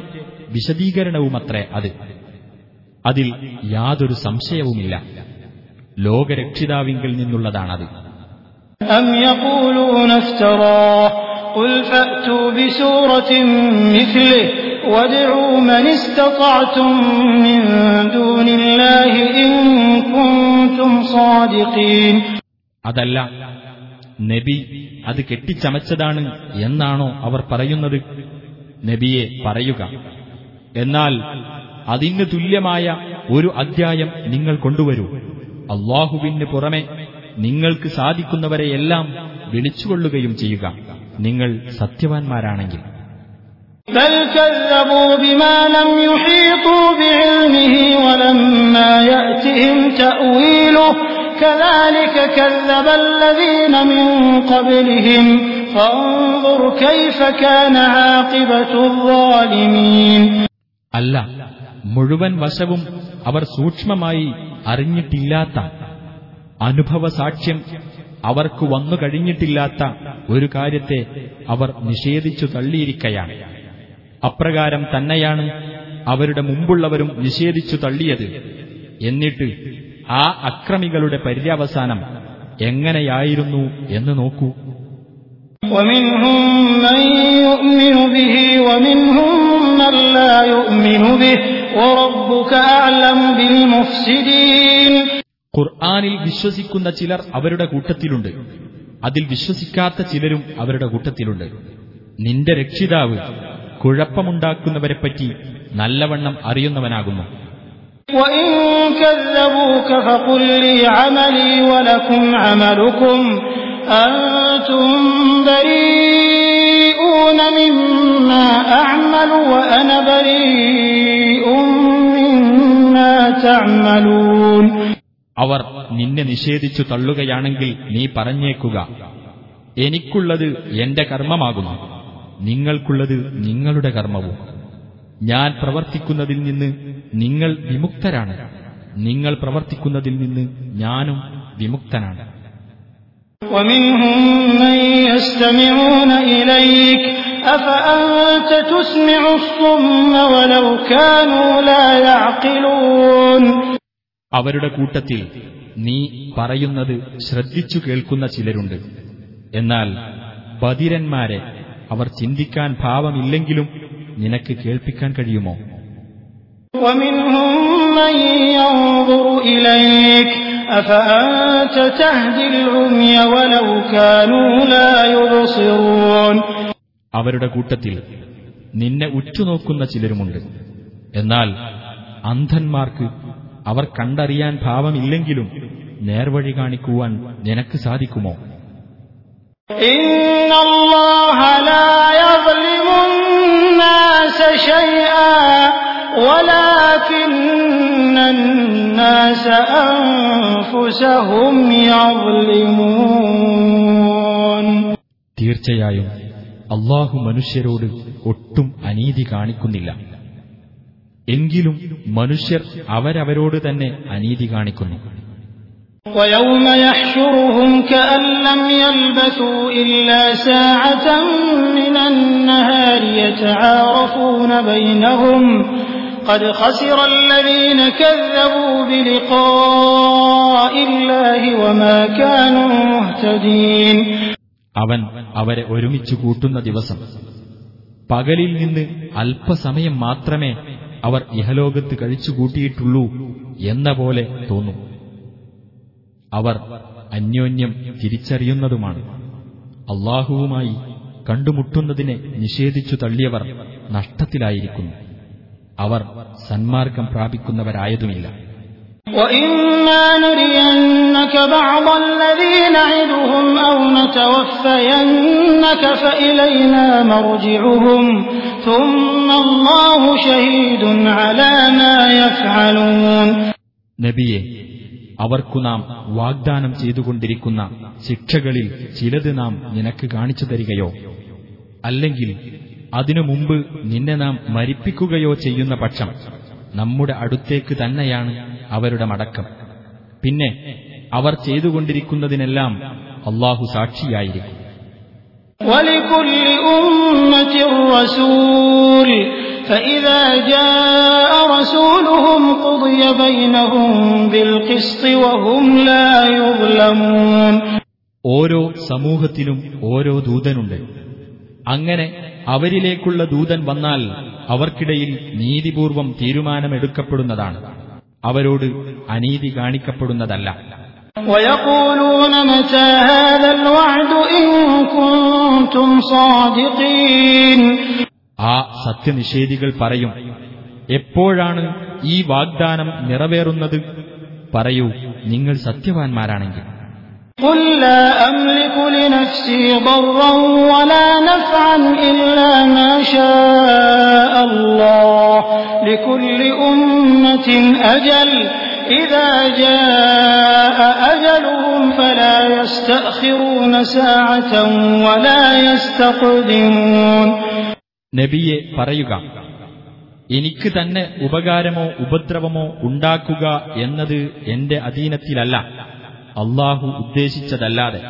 വിശദീകരണവുമത്രേ അത് അതിൽ യാതൊരു സംശയവുമില്ല ലോകരക്ഷിതാവിങ്കിൽ നിന്നുള്ളതാണത് أم يقولون افتراه قل فأتوا بسورة مثله وادعوا من استطعتم من دون الله إن كنتم صادقين അതല്ല നബി അത് കെട്ടിച്ചമച്ചതാണ് എന്നാണോ അവർ പറയുന്നത് നബിയെ പറയുക എന്നാൽ അതിന് തുല്യമായ ഒരു അധ്യായം നിങ്ങൾ കൊണ്ടുവരൂ അള്ളാഹുവിന് പുറമെ നിങ്ങൾക്ക് സാധിക്കുന്നവരെയെല്ലാം വിളിച്ചുകൊള്ളുകയും ചെയ്യുക നിങ്ങൾ സത്യവാൻമാരാണെങ്കിൽ بل كذبوا بما لم يحيطوا بعلمه ولما يأتهم تأويله كذلك كذب الذين من قبلهم فانظر كيف كان عاقبة الظالمين അല്ല മുഴുവൻ വശവും അവർ സൂക്ഷ്മമായി അറിഞ്ഞിട്ടില്ലാത്ത അനുഭവ സാക്ഷ്യം അവർക്ക് വന്നു കഴിഞ്ഞിട്ടില്ലാത്ത ഒരു കാര്യത്തെ അവർ നിഷേധിച്ചു തള്ളിയിരിക്കയാണ് അപ്രകാരം തന്നെയാണ് അവരുടെ മുമ്പുള്ളവരും നിഷേധിച്ചു തള്ളിയത് എന്നിട്ട് ആ അക്രമികളുടെ പര്യവസാനം എങ്ങനെയായിരുന്നു എന്ന് നോക്കൂ ومنهم من يؤمن به ومنهم من لا يؤمن به وربك أعلم بالمفسدين ഖുർആാനിൽ വിശ്വസിക്കുന്ന ചിലർ അവരുടെ കൂട്ടത്തിലുണ്ട് അതിൽ വിശ്വസിക്കാത്ത ചിലരും അവരുടെ കൂട്ടത്തിലുണ്ട് നിന്റെ രക്ഷിതാവ് കുഴപ്പമുണ്ടാക്കുന്നവരെപ്പറ്റി നല്ലവണ്ണം അറിയുന്നവനാകുന്നു وإن كذبوك فقل അവർ നിന്നെ നിഷേധിച്ചു തള്ളുകയാണെങ്കിൽ നീ പറഞ്ഞേക്കുക എനിക്കുള്ളത് എന്റെ കർമ്മമാകുന്നു നിങ്ങൾക്കുള്ളത് നിങ്ങളുടെ കർമ്മവും ഞാൻ പ്രവർത്തിക്കുന്നതിൽ നിന്ന് നിങ്ങൾ വിമുക്തരാണ് നിങ്ങൾ പ്രവർത്തിക്കുന്നതിൽ നിന്ന് ഞാനും വിമുക്തനാണ് ومنهم من يستمعون إليك أفأنت تسمع الصم ولو كانوا لا يعقلون അവരുടെ കൂട്ടത്തിൽ നീ പറയുന്നത് ശ്രദ്ധിച്ചു കേൾക്കുന്ന ചിലരുണ്ട് എന്നാൽ ബധിരന്മാരെ അവർ ചിന്തിക്കാൻ ഭാവമില്ലെങ്കിലും നിനക്ക് കേൾപ്പിക്കാൻ കഴിയുമോ ومنهم من ينظر إليك أفأنت تهدي العمي അവരുടെ കൂട്ടത്തിൽ നിന്നെ ഉറ്റുനോക്കുന്ന ചിലരുമുണ്ട്. എന്നാൽ അന്ധന്മാർക്ക് അവർ കണ്ടറിയാൻ ഭാവമില്ലെങ്കിലും നേർവഴി കാണിക്കുവാൻ നിനക്ക് സാധിക്കുമോ? തീർച്ചയായും അള്ളാഹു മനുഷ്യരോട് ഒട്ടും അനീതി കാണിക്കുന്നില്ല എങ്കിലും മനുഷ്യർ അവരവരോട് തന്നെ അനീതി കാണിക്കുന്നു ويوم يحشرهم كأن لم يلبثوا إلا ساعة من النهار يتعارفون بينهم قد خسر الذين كذبوا بلقاء الله وما كانوا مهتدين അവൻ അവരെ ഒരുമിച്ചു കൂട്ടുന്ന ദിവസം. പകലിൽ നിന്ന് അല്പസമയം മാത്രമേ അവർ ഇഹലോകത്ത് കഴിച്ചുകൂട്ടിയിട്ടുള്ളൂ എന്ന പോലെ തോന്നും. അവർ അന്യോന്യം തിരിച്ചറിയുന്നതുമാണ്. അള്ളാഹുവുമായി കണ്ടുമുട്ടുന്നതിനെ നിഷേധിച്ചു തള്ളിയവർ നഷ്ടത്തിലായിരിക്കുന്നു. അവർ സന്മാർഗം പ്രാപിക്കുന്നവരായതുമില്ല. وإما نرينك بعض الذي نعدهم أو نتوفينك فإلينا مرجعهم ثم الله شهيد على ما يفعلون നബിയെ അവർക്കു നാം വാഗ്ദാനം ചെയ്തുകൊണ്ടിരിക്കുന്ന ശിക്ഷകളിൽ ചിലത് നാം നിനക്ക് കാണിച്ചു തരികയോ അല്ലെങ്കിൽ അതിനു മുമ്പ് നിന്നെ നാം മരിപ്പിക്കുകയോ ചെയ്യുന്ന പക്ഷം നമ്മുടെ അടുത്തേക്ക് തന്നെയാണ് അവരുടെ മടക്കം പിന്നെ അവർ ചെയ്തുകൊണ്ടിരിക്കുന്നതിനെല്ലാം അള്ളാഹു സാക്ഷിയായിരിക്കും ولكل أمة رسول فإذا جاء رسولهم قضي بينهم بالقسط وهم لا يظلمون ഓരോ സമൂഹത്തിനും ഓരോ ദൂതനുണ്ട് അങ്ങനെ അവരിലേക്കുള്ള ദൂതൻ വന്നാൽ അവർക്കിടയിൽ നീതിപൂർവം തീരുമാനമെടുക്കപ്പെടുന്നതാണ് അവരോട് അനീതി കാണിക്കപ്പെടുന്നതല്ല. ആ സത്യനിഷേധികൾ പറയും എപ്പോഴാണ് ഈ വാഗ്ദാനം നിറവേറുന്നത്? പറയൂ നിങ്ങൾ സത്യവാൻമാരാണെങ്കിൽ. قل لا أملك لنفسي ضرا ولا نفعا إلا ما شاء الله لكل أمة أجل إذا جاء أجلهم فلا يستأخرون ساعة ولا يستقدمون നബിയെ പറയുക എനിക്ക് തന്നെ ഉപകാരമോ ഉപദ്രവമോ ഉണ്ടാക്കുക എന്നത് എന്റെ അധീനത്തിലല്ല അള്ളാഹു ഉദ്ദേശിച്ചതല്ലാതെ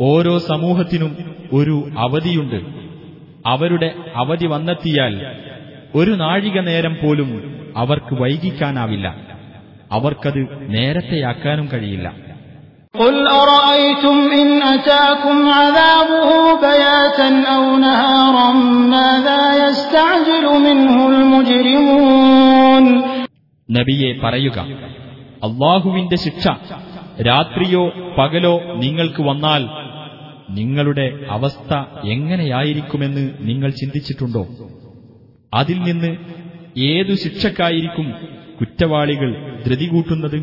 ഓരോ സമൂഹത്തിനും ഒരു അവധിയുണ്ട് അവരുടെ അവധി വന്നെത്തിയാൽ ഒരു നാഴിക നേരം പോലും അവർക്ക് വൈകിക്കാനാവില്ല അവർക്കത് നേരത്തെയാക്കാനും കഴിയില്ല قل أرأيتم إن أتاكم عذابه بياتا أو نهارا ماذا يستعجل منه المجرمون നബിയെ പറയുക അള്ളാഹുവിന്റെ ശിക്ഷ രാത്രിയോ പകലോ നിങ്ങൾക്ക് വന്നാൽ നിങ്ങളുടെ അവസ്ഥ എങ്ങനെയായിരിക്കുമെന്ന് നിങ്ങൾ ചിന്തിച്ചിട്ടുണ്ടോ? അതിൽ നിന്ന് ഏതു ശിക്ഷക്കായിരിക്കും കുറ്റവാളികൾ ധൃതി കൂട്ടുന്നത്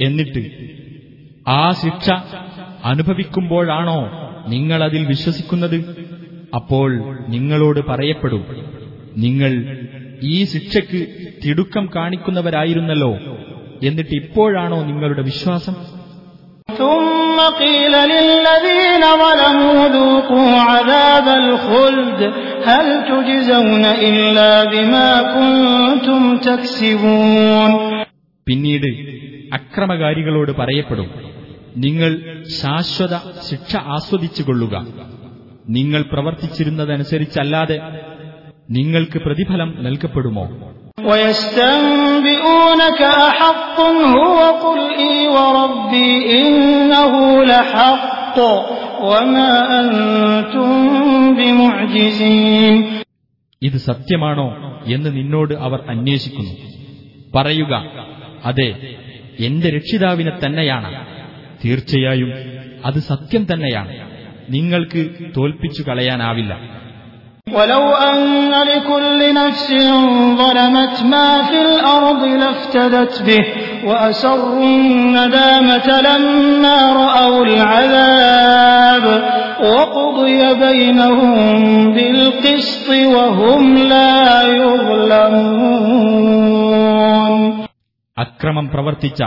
എന്നിട്ട് ആ ശിക്ഷ അനുഭവിക്കുമ്പോഴാണോ നിങ്ങൾ അതിൽ വിശ്വസിക്കുന്നത്? അപ്പോൾ നിങ്ങളോട് പറയപ്പെടും നിങ്ങൾ ഈ ശിക്ഷയ്ക്ക് തിടുക്കം കാണിക്കുന്നവരായിരുന്നല്ലോ എന്നിട്ട് ഇപ്പോഴാണോ നിങ്ങളുടെ വിശ്വാസം? പിന്നീട് അക്രമകാരികളോട് പറയപ്പെടും നിങ്ങൾ ശാശ്വത ശിക്ഷ ആസ്വദിച്ചുകൊള്ളുക. നിങ്ങൾ പ്രവർത്തിച്ചിരുന്നതനുസരിച്ചല്ലാതെ നിങ്ങൾക്ക് പ്രതിഫലം നൽകപ്പെടുമോ? ഇത് സത്യമാണോ എന്ന് നിന്നോട് അവർ അന്വേഷിക്കുന്നു. പറയുക അതെ എന്റെ രക്ഷിതാവിനെ തന്നെയാണ്. തീർച്ചയായും അത് സത്യം തന്നെയാണ് നിങ്ങൾക്ക് തോൽപ്പിച്ചു കളയാനാവില്ല ولو أن لكل نفس ظلمت ما في الأرض لافتدت به وأسروا الندامة لما رأوا العذاب وقضي بينهم بالقسط وهم لا يظلمون അക്രമം പ്രവർത്തിച്ച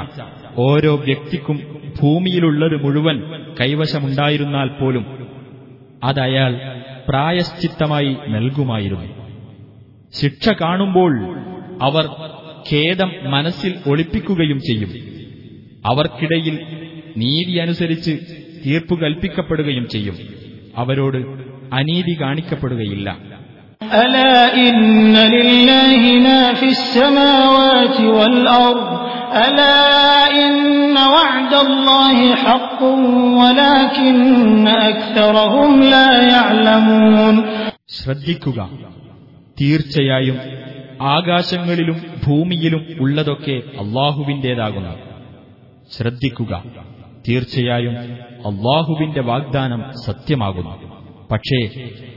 ഓരോ വ്യക്തിക്കും ഭൂമിയിലുള്ളത് മുഴുവൻ കൈവശമുണ്ടായിരുന്നാൽ പോലും അതയാൾ പ്രായശ്ചിത്തമായി നൽകുമായിരുന്നു. ശിക്ഷ കാണുമ്പോൾ അവർ ഖേദം മനസ്സിൽ ഒളിപ്പിക്കുകയും ചെയ്യും. അവർക്കിടയിൽ നീതി അനുസരിച്ച് തീർപ്പു കൽപ്പിക്കപ്പെടുകയും ചെയ്യും. അവരോട് അനീതി കാണിക്കപ്പെടുകയില്ല. അല ഇന്ന ലില്ലാഹി മാ ഫിസ് സമാവാതി വൽ അർദ് ألا إن وعد الله حق ولكن أكثرهم لا يعلمون ശ്രദ്ധിക്കുക തീർച്ചയായും ആകാശങ്ങളിലും ഭൂമിയിലും ഉള്ളതൊക്കെ അള്ളാഹുവിന്റേതാകുന്നു ശ്രദ്ധിക്കുക തീർച്ചയായും അള്ളാഹുവിന്റെ വാഗ്ദാനം സത്യമാകുന്നു പക്ഷേ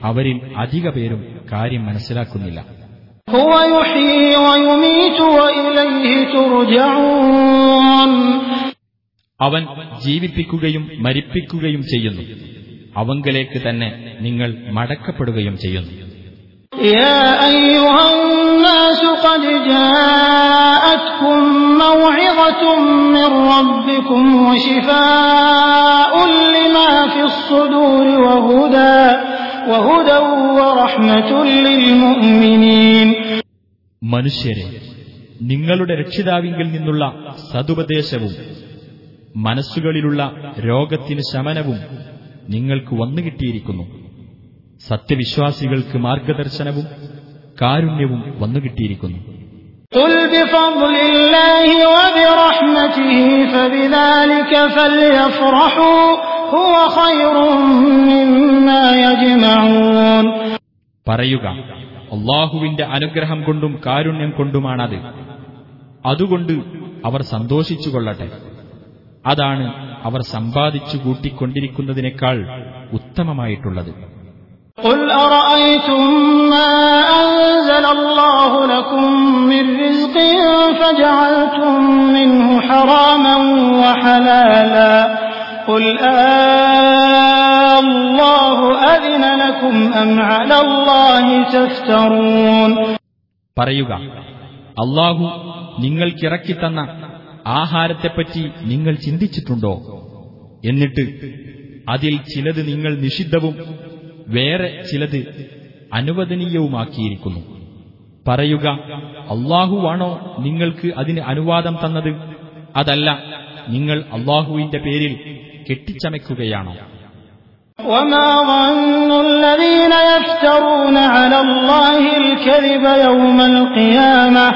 അവരിൽ അധിക പേരും കാര്യം മനസ്സിലാക്കുന്നില്ല هو يحيي ويميت وإليه ترجعون അവൻ ജീവിപ്പിക്കുകയും മരിപ്പിക്കുകയും ചെയ്യുന്നു അവങ്കലേക്ക് തന്നെ നിങ്ങൾ മടക്കപ്പെടുകയും ചെയ്യുന്നു يا أيها الناس قد جاءتكم موعظة من ربكم وشفاء لما في الصدور وهدى وهدى ورحمة للمؤمنين മനുഷ്യരെ നിങ്ങളുടെ രക്ഷിതാവിങ്കിൽ നിന്നുള്ള സതുപദേശവും മനസ്സുകളിലുള്ള രോഗത്തിന് ശമനവും നിങ്ങൾക്ക് വന്നുകിട്ടിയിരിക്കുന്നു സത്യവിശ്വാസികൾക്ക് മാർഗദർശനവും കാരുണ്യവും വന്നുകിട്ടിയിരിക്കുന്നു وبرحمته فبذلك فليفرحوا هو خير مما يجمعون പറയുക അള്ളാഹുവിന്റെ അനുഗ്രഹം കൊണ്ടും കാരുണ്യം കൊണ്ടുമാണത് അതുകൊണ്ട് അവർ സന്തോഷിച്ചുകൊള്ളട്ടെ അതാണ് അവർ സമ്പാദിച്ചു കൂട്ടിക്കൊണ്ടിരിക്കുന്നതിനേക്കാൾ ഉത്തമമായിട്ടുള്ളത് قل أرأيتم ما أنزل الله لكم من رزق فجعلتم منه حراما وحلالا قل الله أذن لكم أم على الله تفترون പറയുക അള്ളാഹു നിങ്ങൾക്കിറക്കിത്തന്ന ആഹാരത്തെപ്പറ്റി നിങ്ങൾ ചിന്തിച്ചിട്ടുണ്ടോ എന്നിട്ട് അതിൽ ചിലത് നിങ്ങൾ നിഷിദ്ധവും വേറെ ചിലത് അനുവദനീയവുമാക്കിയിരിക്കുന്നു പറയുക അള്ളാഹുവാണോ നിങ്ങൾക്ക് അതിന് അനുവാദം തന്നത് അതല്ല നിങ്ങൾ അള്ളാഹുവിന്റെ പേരിൽ കെട്ടിച്ചമയ്ക്കുകയാണോ وما ظن الذين يفترون على الله الكذب يوم القيامة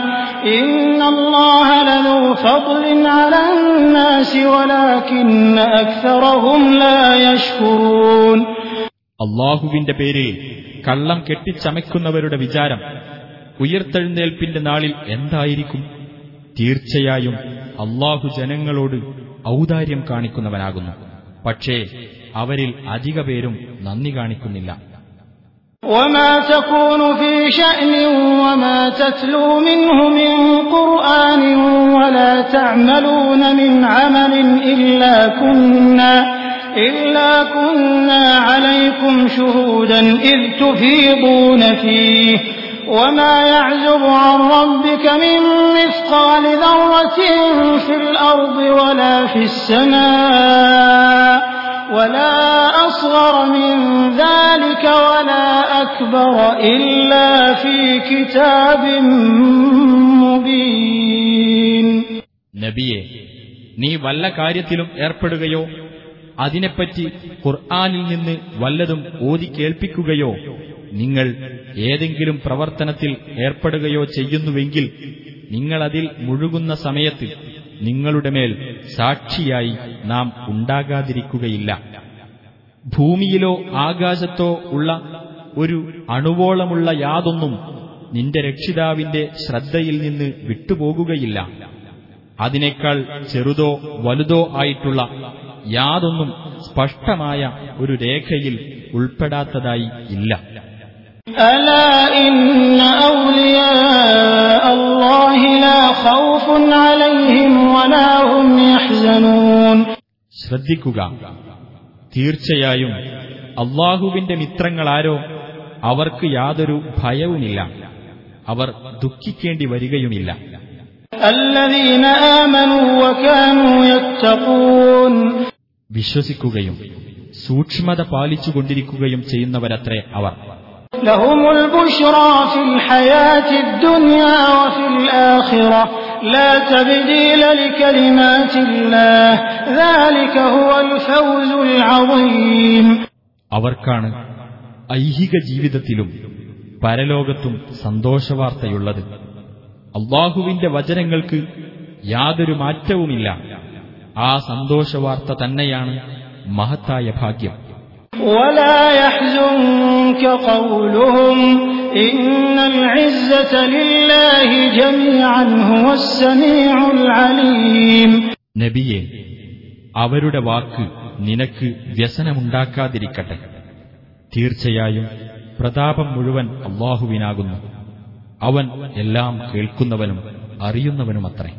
إن الله لذو فضل على الناس ولكن أكثرهم لا يشكرون അള്ളാഹുവിന്റെ പേരിൽ കള്ളം കെട്ടിച്ചമയ്ക്കുന്നവരുടെ വിചാരം ഉയർത്തെഴുന്നേൽപ്പിന്റെ നാളിൽ എന്തായിരിക്കും തീർച്ചയായും അള്ളാഹു ജനങ്ങളോട് ഔദാര്യം കാണിക്കുന്നവനാകുന്നു പക്ഷേ അവരിൽ അധിക പേരും നന്ദി കാണിക്കുന്നില്ല وما تكون في شأن وما تتلو منه من قرآن ولا تعملون من عمل إلا كنا إلا كنا عليكم شهودا إذ تفيضون فيه وما يعزب عن ربك من مثقال ذرة في الأرض ولا في السماء ولا أصغر من ذلك ولا أكبر إلا في كتاب مبين നബിയെ നീ വല്ല കാര്യത്തിലും ഏർപ്പെടുകയോ അതിനെപ്പറ്റി ഖുർആാനിൽ നിന്ന് വല്ലതും ഓതി കേൾപ്പിക്കുകയോ നിങ്ങൾ ഏതെങ്കിലും പ്രവർത്തനത്തിൽ ഏർപ്പെടുകയോ ചെയ്യുന്നുവെങ്കിൽ നിങ്ങളതിൽ മുഴുകുന്ന സമയത്ത് നിങ്ങളുടെ മേൽ സാക്ഷിയായി നാം ഉണ്ടാകാതിരിക്കുകയില്ല. ഭൂമിയിലോ ആകാശത്തോ ഉള്ള ഒരു അണുവോളമുള്ള യാതൊന്നും നിന്റെ രക്ഷിതാവിന്റെ ശ്രദ്ധയിൽ നിന്ന് വിട്ടുപോകുകയില്ല. അതിനേക്കാൾ ചെറുതോ വലുതോ ആയിട്ടുള്ള യാതൊന്നും സ്പഷ്ടമായ ഒരു രേഖയിൽ ഉൾപ്പെടാത്തതായി ഇല്ല. ألا إن أولياء الله لا خوف عليهم ولا هم يحزنون ശ്രദ്ധിക്കുക തീർച്ചയായും അള്ളാഹുവിന്റെ മിത്രങ്ങളാരോ അവർക്ക് യാതൊരു ഭയവുമില്ല അവർ ദുഃഖിക്കേണ്ടി വരികയുമില്ല الذين آمنوا وكانوا يتقون വിശ്വസിക്കുകയും സൂക്ഷ്മത പാലിച്ചുകൊണ്ടിരിക്കുകയും ചെയ്യുന്നവരത്രേ അവർ لهم البشرى في الحياة الدنيا وفي الآخرة لا تبديل لكلمات الله ذلك هو الفوز العظيم അവർക്കാണ് ഐഹിക ജീവിതത്തിലും പരലോകത്തും സന്തോഷവാർത്തയുള്ളത് അള്ളാഹുവിന്റെ വചനങ്ങൾക്ക് യാതൊരു മാറ്റവുമില്ല ആ സന്തോഷവാർത്ത തന്നെയാണ് മഹത്തായ ഭാഗ്യം ولا يحزنك قولهم إن العزة لله جميعا هو السميع العليم നബിയെ അവരുടെ വാക്ക് നിനക്ക് വ്യസനമുണ്ടാക്കാതിരിക്കട്ടെ തീർച്ചയായും പ്രതാപം മുഴുവൻ അള്ളാഹുവിനാകുന്നു അവൻ എല്ലാം കേൾക്കുന്നവനും അറിയുന്നവനുമത്രേ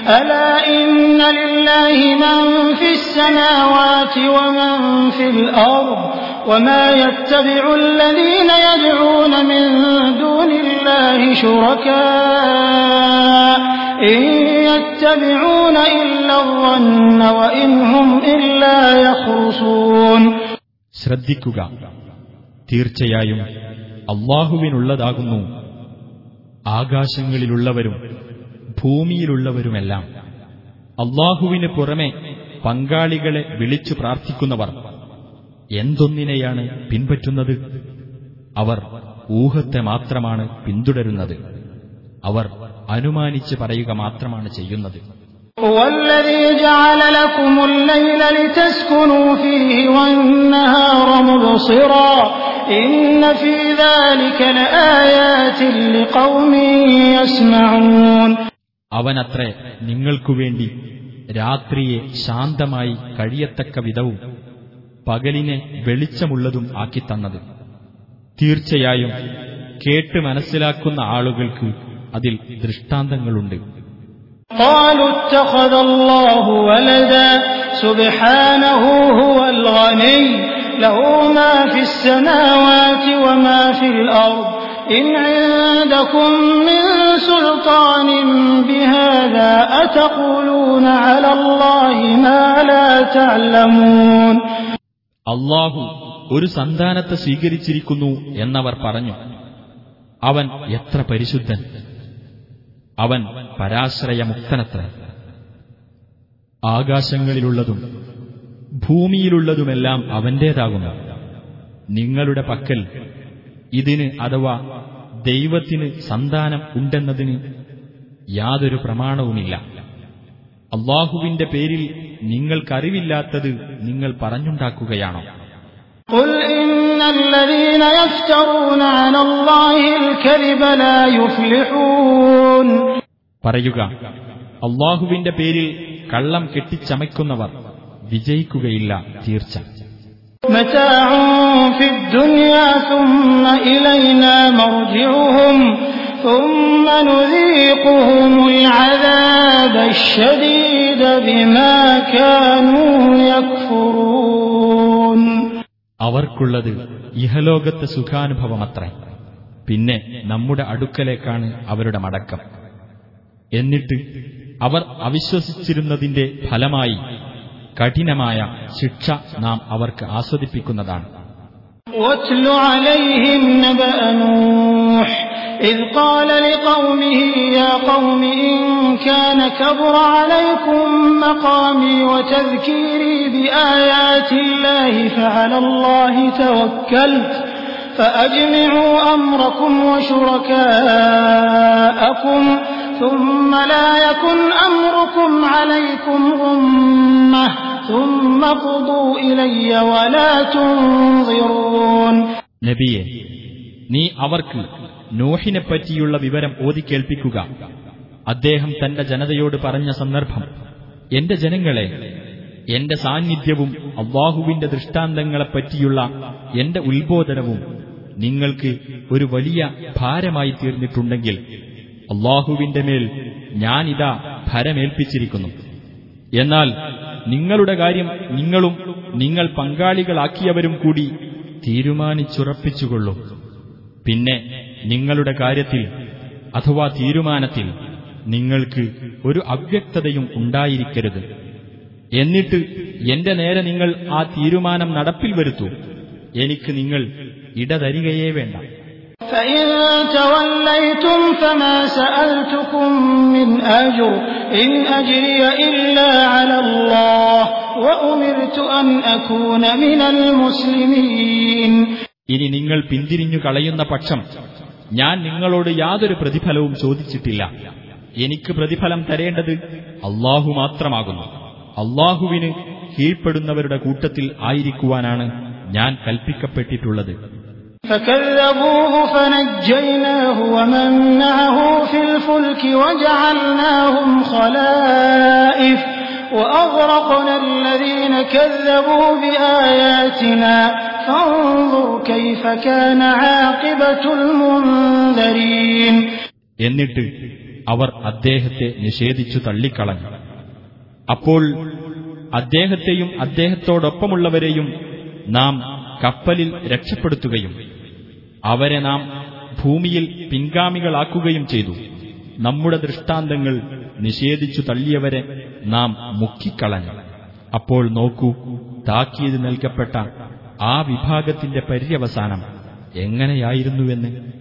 ألا إن لله من في السماوات ومن في الأرض وما يتبع الذين يدعون من دون الله شركاء إن يتبعون إلا الظن وإن هم إلا يخرصون ശ്രദ്ധിക്കുക തീർച്ചയായും അള്ളാഹുവിനുള്ളതാകുന്നു ആകാശങ്ങളിലുള്ളവരും ഭൂമിയിലുള്ളവരുമെല്ലാം അള്ളാഹുവിന് പുറമെ പങ്കാളികളെ വിളിച്ചു പ്രാർത്ഥിക്കുന്നവർ എന്തൊന്നിനെയാണ് പിൻപറ്റുന്നത്? അവർ ഊഹത്തെ മാത്രമാണ് പിന്തുടരുന്നത്. അവർ അനുമാനിച്ച് പറയുക മാത്രമാണ് ചെയ്യുന്നത്. ഇന്ന ഫീ ദാലിക ലആയാതിൻ ലിഖൗമിൻ യസ്മഊൻ അവനത്രേ നിങ്ങൾക്കുവേണ്ടി രാത്രിയെ ശാന്തമായി കഴിയത്തക്ക വിധവും പകലിനെ വെളിച്ചമുള്ളതും ആക്കിത്തന്നത് തീർച്ചയായും കേട്ട് മനസ്സിലാക്കുന്ന ആളുകൾക്ക് അതിൽ ദൃഷ്ടാന്തങ്ങളുണ്ട് قالوا اتخذ الله ولدا سبحانه هو الغني له ما في السماوات وما في الأرض إن عندكم من سلطان بهذا أتقولون على الله ما لا تعلمون അള്ളാഹു ഒരു സന്താനത്തെ സ്വീകരിച്ചിരിക്കുന്നു എന്നവർ പറഞ്ഞു അവൻ എത്ര പരിശുദ്ധൻ അവൻ പരാശ്രയമുക്തനത്ര ആകാശങ്ങളിലുള്ളതും ഭൂമിയിലുള്ളതുമെല്ലാം അവന്റേതാകുന്നു നിങ്ങളുടെ പക്കൽ ഇതിന് അഥവാ ദൈവത്തിന് സന്താനം ഉണ്ടെന്നതിന് യാതൊരു പ്രമാണവുമില്ല അള്ളാഹുവിന്റെ പേരിൽ നിങ്ങൾക്കറിവില്ലാത്തത് നിങ്ങൾ പറഞ്ഞുണ്ടാക്കുകയാണോ قل إن الذين يفترون على الله الكذب لا يفلحون പറയുക അള്ളാഹുവിന്റെ പേരിൽ കള്ളം കെട്ടിച്ചമയ്ക്കുന്നവർ വിജയിക്കുകയില്ല തീർച്ച متاع في الدنيا ثم إلينا مرجعهم ثم نذيقهم العذاب الشديد بما كانوا يكفرون അവർക്കുള്ളത് ഇഹലോകത്തെ സുഖാനുഭവമത്രേ പിന്നെ നമ്മുടെ അടുക്കലേക്കാണ് അവരുടെ മടക്കം എന്നിട്ട് അവർ അവിശ്വസിച്ചിരുന്നതിന്റെ ഫലമായി കഠിനമായ ശിക്ഷ നാം അവർക്ക് ആസ്വദിപ്പിക്കുന്നതാണ് واتل عليهم نبأ نوح إذ قال لقومه يا قوم إن كان كبر عليكم مقامي وتذكيري بآيات الله فعلى الله توكلت فأجمعوا أمركم وشركاءكم ثم لا يكن أمركم عليكم غمة ثم قضوا إلي ولا تنظرون നബിയെ നീ അവർക്ക് നോഹിനെപ്പറ്റിയുള്ള വിവരം ഓതിക്കേൾപ്പിക്കുക അദ്ദേഹം തന്റെ ജനതയോട് പറഞ്ഞ സന്ദർഭം എന്റെ ജനങ്ങളെ എന്റെ സാന്നിധ്യവും അള്ളാഹുവിന്റെ ദൃഷ്ടാന്തങ്ങളെപ്പറ്റിയുള്ള എന്റെ ഉത്ബോധനവും നിങ്ങൾക്ക് ഒരു വലിയ ഭാരമായി തീർന്നിട്ടുണ്ടെങ്കിൽ അള്ളാഹുവിന്റെ മേൽ ഞാനിതാ ഭരമേൽപ്പിച്ചിരിക്കുന്നു. എന്നാൽ നിങ്ങളുടെ കാര്യം നിങ്ങളും നിങ്ങൾ പങ്കാളികളാക്കിയവരും കൂടി തീരുമാനിച്ചുറപ്പിച്ചുകൊള്ളും. പിന്നെ നിങ്ങളുടെ കാര്യത്തിൽ അഥവാ തീരുമാനത്തിൽ നിങ്ങൾക്ക് ഒരു അവ്യക്തതയും ഉണ്ടായിരിക്കരുത്. എന്നിട്ട് എന്റെ നേരെ നിങ്ങൾ ആ തീരുമാനം നടപ്പിൽ വരുത്തൂ. എനിക്ക് നിങ്ങൾ ഇടതരികയേ വേണ്ട. فإن توليتم فما سألتكم من أجر إن أجري إلا على الله وأمرت أن أكون من المسلمين ഇനി നിങ്ങൾ പിന്തിരിഞ്ഞു കളയുന്ന പക്ഷം ഞാൻ നിങ്ങളോട് യാതൊരു പ്രതിഫലവും ചോദിച്ചിട്ടില്ല എനിക്ക് പ്രതിഫലം തരേണ്ടത് അള്ളാഹു മാത്രമാകുന്നു അള്ളാഹുവിന് കീഴ്പ്പെടുന്നവരുടെ കൂട്ടത്തിൽ ആയിരിക്കുവാനാണ് ഞാൻ കൽപ്പിക്കപ്പെട്ടിട്ടുള്ളത് فكذبوه فنجيناه ومن معه في الفلك وجعلناهم خلائف وأغرقنا الذين كذبوا بآياتنا فانظر كيف كان عاقبة المنذرين എന്നിട്ട് അവർ അദ്ദേഹത്തെ നിഷേധിച്ചു തള്ളിക്കളഞ്ഞു അപ്പോൾ അദ്ദേഹത്തെയും അദ്ദേഹത്തോടൊപ്പമുള്ളവരെയും നാം കപ്പലിൽ രക്ഷപ്പെടുത്തുകയും അവരെ നാം ഭൂമിയിൽ പിൻഗാമികളാക്കുകയും ചെയ്തു. നമ്മുടെ ദൃഷ്ടാന്തങ്ങൾ നിഷേധിച്ചു തള്ളിയവരെ നാം മുക്കിക്കളഞ്ഞു. അപ്പോൾ നോക്കൂ താക്കീത് നൽകപ്പെട്ട ആ വിഭാഗത്തിന്റെ പര്യവസാനം എങ്ങനെയായിരുന്നുവെന്ന്.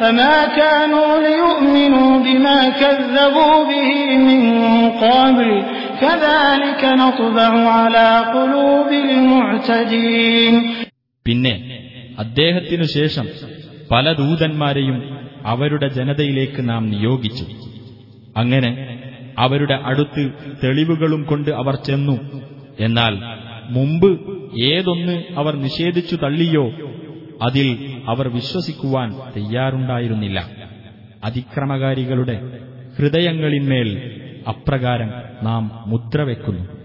فما كانوا ليؤمنوا بما كذبوا به من قبل كذلك نطبع على قلوب المعتدين പിന്നെ അദ്ദേഹത്തിനു ശേഷം പല ദൂതന്മാരെയും അവരുടെ ജനതയിലേക്ക് നാം നിയോഗിച്ചു അങ്ങനെ അവരുടെ അടുത്ത് തെളിവുകളും കൊണ്ട് അവർ ചെന്നു എന്നാൽ മുമ്പ് ഏതൊന്ന് അവർ നിഷേധിച്ചു തള്ളിയോ അതിൽ അവർ വിശ്വസിക്കുവാൻ തയ്യാറുണ്ടായിരുന്നില്ല. അതിക്രമകാരികളുടെ ഹൃദയങ്ങളിന്മേൽ അപ്രകാരം നാം മുദ്ര വെക്കുന്നു.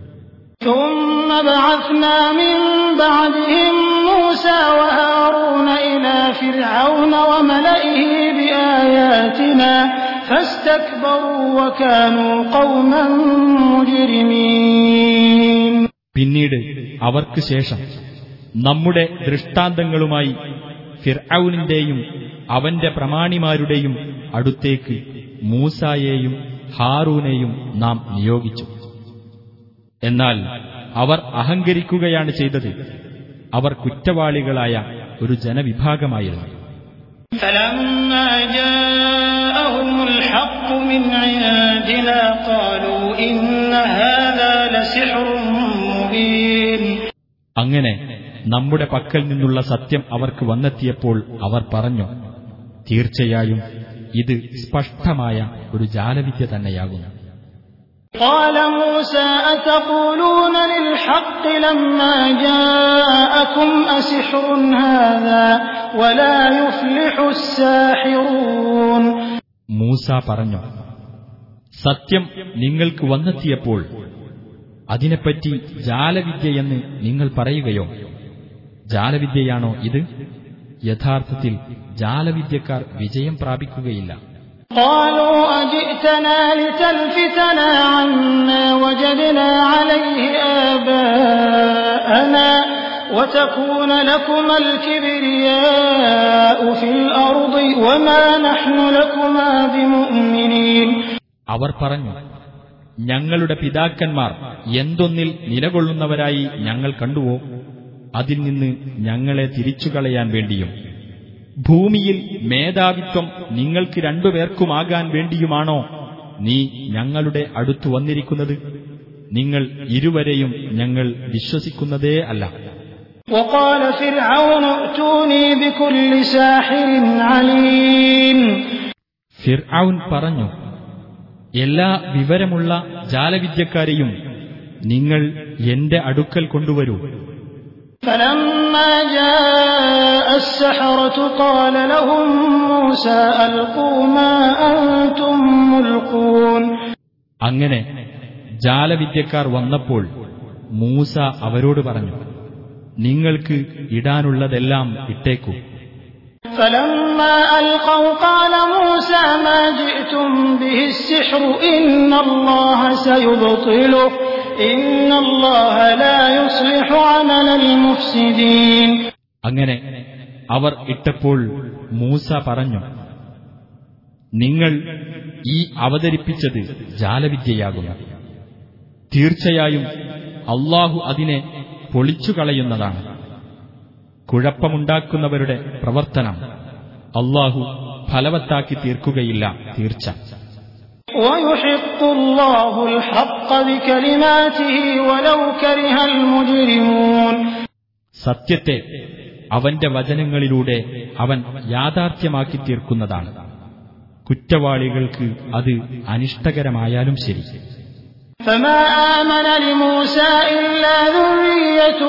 പിന്നീട് അവർക്ക് ശേഷം നമ്മുടെ ദൃഷ്ടാന്തങ്ങളുമായി ഫിർഔനിന്റെയും അവന്റെ പ്രമാണിമാരുടെയും അടുത്തേക്ക് മൂസായെയും ഹാറൂനെയും നാം നിയോഗിച്ചു. എന്നാൽ അവർ അഹങ്കരിക്കുകയാണ് ചെയ്തത്. അവർ കുറ്റവാളികളായ ഒരു ജനവിഭാഗമായിരുന്നു. അങ്ങനെ നമ്മുടെ പക്കൽ നിന്നുള്ള സത്യം അവർക്ക് വന്നെത്തിയപ്പോൾ അവർ പറഞ്ഞു തീർച്ചയായും ഇത് സ്പഷ്ടമായ ഒരു ജാലവിദ്യ തന്നെയാകുന്നു قال موسى أتقولون للحق لما جاءكم أسحر هذا ولا يفلح الساحرون മൂസ പറഞ്ഞു സത്യം നിങ്ങൾക്ക് വന്നെത്തിയപ്പോൾ അതിനെപ്പറ്റി ജാലവിദ്യയെന്ന് നിങ്ങൾ പറയുകയോ ജാലവിദ്യയാണോ ഇത്? യഥാർത്ഥത്തിൽ ജാലവിദ്യക്കാർ വിജയം പ്രാപിക്കുകയില്ല. അവർ പറഞ്ഞു ഞങ്ങളുടെ പിതാക്കന്മാർ എന്തൊന്നിൽ നിലകൊള്ളുന്നവരായി ഞങ്ങൾ കണ്ടുവോ? അതിൽ നിന്ന് ഞങ്ങളെ തിരിച്ചുകളയാൻ വേണ്ടിയും ഭൂമിയിൽ മേധാവിത്വം നിങ്ങൾക്ക് രണ്ടുപേർക്കുമാകാൻ വേണ്ടിയുമാണോ നീ ഞങ്ങളുടെ അടുത്തു വന്നിരിക്കുന്നത്? നിങ്ങൾ ഇരുവരെയും ഞങ്ങൾ വിശ്വസിക്കുന്നതേ അല്ല. ഫിർഔൻ പറഞ്ഞു എല്ലാ വിവരമുള്ള ജാലവിദ്യക്കാരെയും നിങ്ങൾ എന്റെ അടുക്കൽ കൊണ്ടുവരൂ. فلما جاء السحرة قال لهم موسى ألقوا ما أنتم ملقون അങ്ങനെ ജാലവിദ്യക്കാർ വന്നപ്പോൾ മൂസ അവരോട് പറഞ്ഞു നിങ്ങൾക്ക് ഇടാനുള്ളതെല്ലാം ഇട്ടേക്കൂ فلما അങ്ങനെ അവർ ഇട്ടപ്പോൾ മൂസ പറഞ്ഞു നിങ്ങൾ ഈ അവതരിപ്പിച്ചത് ജാലവിദ്യയാകുന്നു. തീർച്ചയായും അള്ളാഹു അതിനെ പൊളിച്ചുകളയുന്നതാണ്. കുഴപ്പമുണ്ടാക്കുന്നവരുടെ പ്രവർത്തനം അള്ളാഹു ഫലവത്താക്കി തീർക്കുകയില്ല തീർച്ച. ويحق الله الحق بكلماته ولو كره المجرمون സത്യത്തെ അവന്റെ വചനങ്ങളിലൂടെ അവൻ യാഥാർത്ഥ്യമാക്കി തീർക്കുന്നതാണ് കുറ്റവാളികൾക്ക് അത് അനിഷ്ടകരമായാലും ശരി فما آمن لموسى إلا ذرية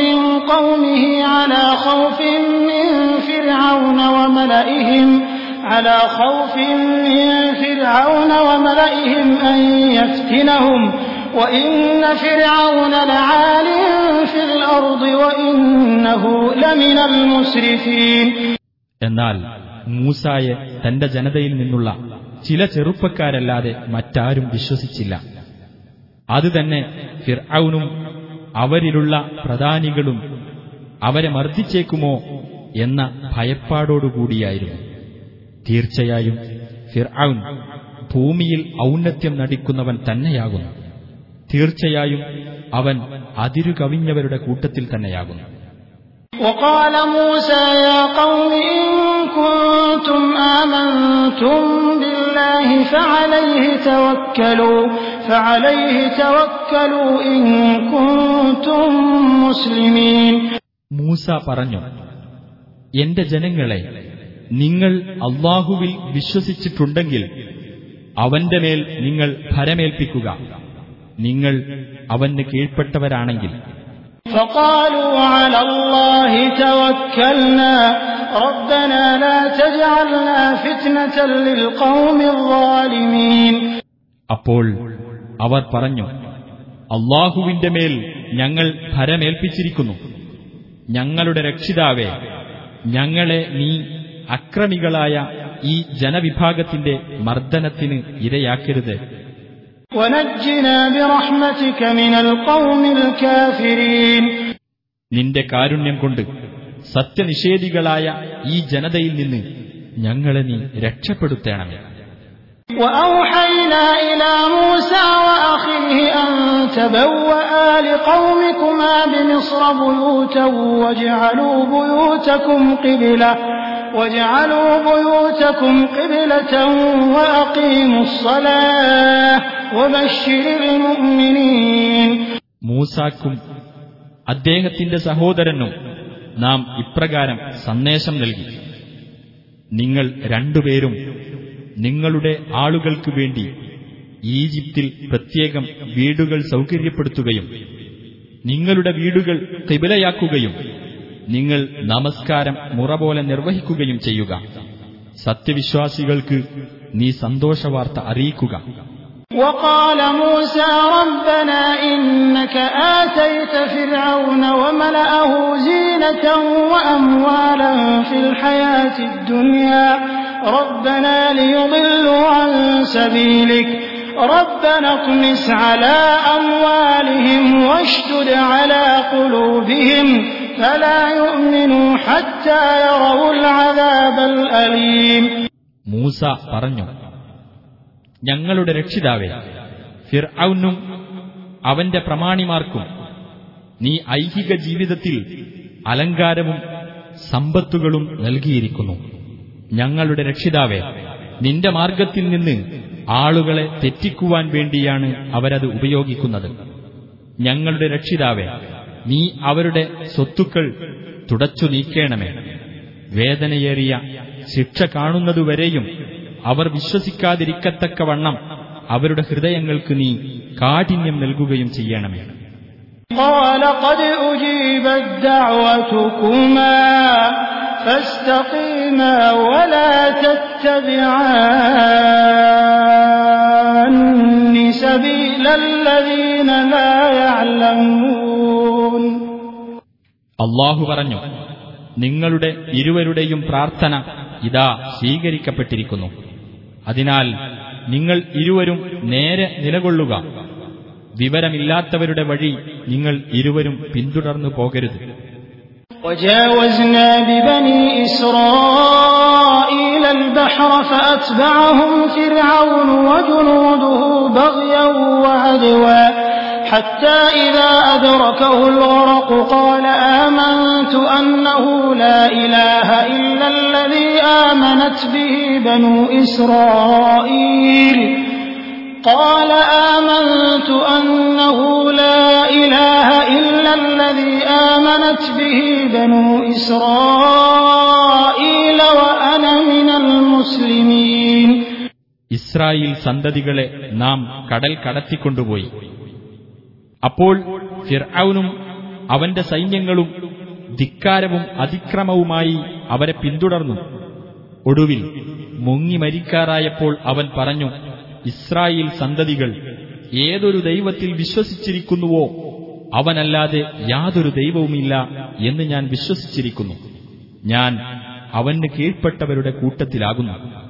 من قومه على خوف من فرعون وملئهم على خوف من فرعون وملئهم أن يفتنهم وإن فرعون لعال في الأرض وإنه لمن المسرفين എന്നാൽ മൂസായെ തന്റെ ജനതയിൽ നിന്നുള്ള ചില ചെറുപ്പക്കാരല്ലാതെ മറ്റാരും വിശ്വസിച്ചില്ല അതുതന്നെ ഫിർഔനും അവരിലുള്ള പ്രധാനികളും അവരെ മർദ്ദിച്ചേക്കുമോ എന്ന ഭയപ്പാടോടുകൂടിയായിരുന്നു തീർച്ചയായും ഫിർഔൻ ഭൂമിയിൽ ഔന്നത്യം നടിക്കുന്നവൻ തന്നെയാകുന്നു തീർച്ചയായും അവൻ അതിരുകവിഞ്ഞവരുടെ കൂട്ടത്തിൽ തന്നെയാകുന്നു وقال موسى يا قوم إن كنتم آمنتم بالله فعليه توكلوا فعليه توكلوا إن كنتم مسلمين മൂസ പറഞ്ഞു എന്റെ ജനങ്ങളെ നിങ്ങൾ അള്ളാഹുവിൽ വിശ്വസിച്ചിട്ടുണ്ടെങ്കിൽ അവന്റെ മേൽ നിങ്ങൾ ഭരമേൽപ്പിക്കുക നിങ്ങൾ അവന് കീഴ്പ്പെട്ടവരാണെങ്കിൽ فقالوا على الله توكلنا ربنا لا تجعلنا فتنة للقوم الظالمين അപ്പോൾ അവർ പറഞ്ഞു അള്ളാഹുവിന്റെ മേൽ ഞങ്ങൾ ഭരമേൽപ്പിച്ചിരിക്കുന്നു ഞങ്ങളുടെ രക്ഷിതാവേ ഞങ്ങളെ നീ അക്രമികളായ ഈ ജനവിഭാഗത്തിന്റെ മർദ്ദനത്തിന് ഇരയാക്കരുത് ونجنا برحمتك من القوم الكافرين നിന്റെ കാരുണ്യം കൊണ്ട് സത്യനിഷേധികളായ ഈ ജനതയിൽ നിന്ന് ഞങ്ങളെ നീ രക്ഷപ്പെടുത്തേണമേ وأوحينا إلى موسى وأخيه أن تبوأ لقومكما بمصر بيوتا واجعلوا بيوتكم قبلة واجعلوا بيوتكم قبلة وأقيموا الصلاة وبشر المؤمنين മൂസാക്കും അദ്ദേഹത്തിന്റെ സഹോദരനും നാം ഇപ്രകാരം സന്ദേശം നൽകി നിങ്ങൾ രണ്ടുപേരും നിങ്ങളുടെ ആളുകൾക്ക് വേണ്ടി ഈജിപ്തിൽ പ്രത്യേകം വീടുകൾ സൗകര്യപ്പെടുത്തുകയും നിങ്ങളുടെ വീടുകൾ കിബിലയാക്കുകയും നിങ്ങൾ നമസ്കാരം മുറ പോലെ നിർവഹിക്കുകയും ചെയ്യുക സത്യവിശ്വാസികൾക്ക് നീ സന്തോഷവാർത്ത അറിയിക്കുക وقال موسى ربنا إنك آتيت فرعون وملأه زينة وأموالا في الحياة الدنيا ربنا ليضلوا عن سبيلك ربنا اطمس على أموالهم واشدد على قلوبهم മൂസ പറഞ്ഞു ഞങ്ങളുടെ രക്ഷിതാവേ ഫിർഔനും അവന്റെ പ്രമാണിമാർക്കും നീ ഐഹിക ജീവിതത്തിൽ അലങ്കാരവും സമ്പത്തുകളും നൽകിയിരിക്കുന്നു. ഞങ്ങളുടെ രക്ഷിതാവേ നിന്റെ മാർഗത്തിൽ നിന്ന് ആളുകളെ തെറ്റിക്കുവാൻ വേണ്ടിയാണ് അവരത് ഉപയോഗിക്കുന്നത്. ഞങ്ങളുടെ രക്ഷിതാവേ നീ അവരുടെ സ്വത്തുക്കൾ തുടച്ചു നീക്കേണമേ വേദനയേറിയ ശിക്ഷ കാണുന്നതുവരെയും അവർ വിശ്വസിക്കാതിരിക്കത്തക്കവണ്ണം അവരുടെ ഹൃദയങ്ങൾക്ക് നീ കാഠിന്യം നൽകുകയും ചെയ്യണമേ قال قد أجيبت دعوتكما فاستقيما ولا تتبعان سبيل الذين لا يعلمون അള്ളാഹു പറഞ്ഞു നിങ്ങളുടെ ഇരുവരുടെയും പ്രാർത്ഥന ഇതാ സ്വീകരിക്കപ്പെട്ടിരിക്കുന്നു അതിനാൽ നിങ്ങൾ ഇരുവരും നേരെ നിലകൊള്ളുക വിവരമില്ലാത്തവരുടെ വഴി നിങ്ങൾ ഇരുവരും പിന്തുടർന്നു പോകരുത് وجاوزنا ببني إسرائيل البحر فأتبعهم فرعون وجنوده بغيا وعدوا حتى إذا أدركه الغرق قال آمنت أنه لا إله إلا الذي آمنت به بنو إسرائيل قال آمنت أنه لا إله إلا الذي آمنت به بنو إسرائيل وأنا من المسلمين ഇസ്രായേൽ സന്തതികളെ നാം കടൽ കടത്തിക്കൊണ്ടുപോയി അപ്പോൾ ഫിർഔനും അവന്റെ സൈന്യങ്ങളും ധിക്കാരവും അതിക്രമവുമായി അവരെ പിന്തുടർന്നു. ഒടുവിൽ മുങ്ങി മരിക്കാറായപ്പോൾ അവൻ പറഞ്ഞു ഇസ്രായേൽ സന്തതികൾ ഏതൊരു ദൈവത്തിൽ വിശ്വസിച്ചിരിക്കുന്നുവോ അവനല്ലാതെ യാതൊരു ദൈവവുമില്ല എന്ന് ഞാൻ വിശ്വസിച്ചിരിക്കുന്നു. ഞാൻ അവന് കീഴ്പ്പെട്ടവരുടെ കൂട്ടത്തിലാകുന്നു.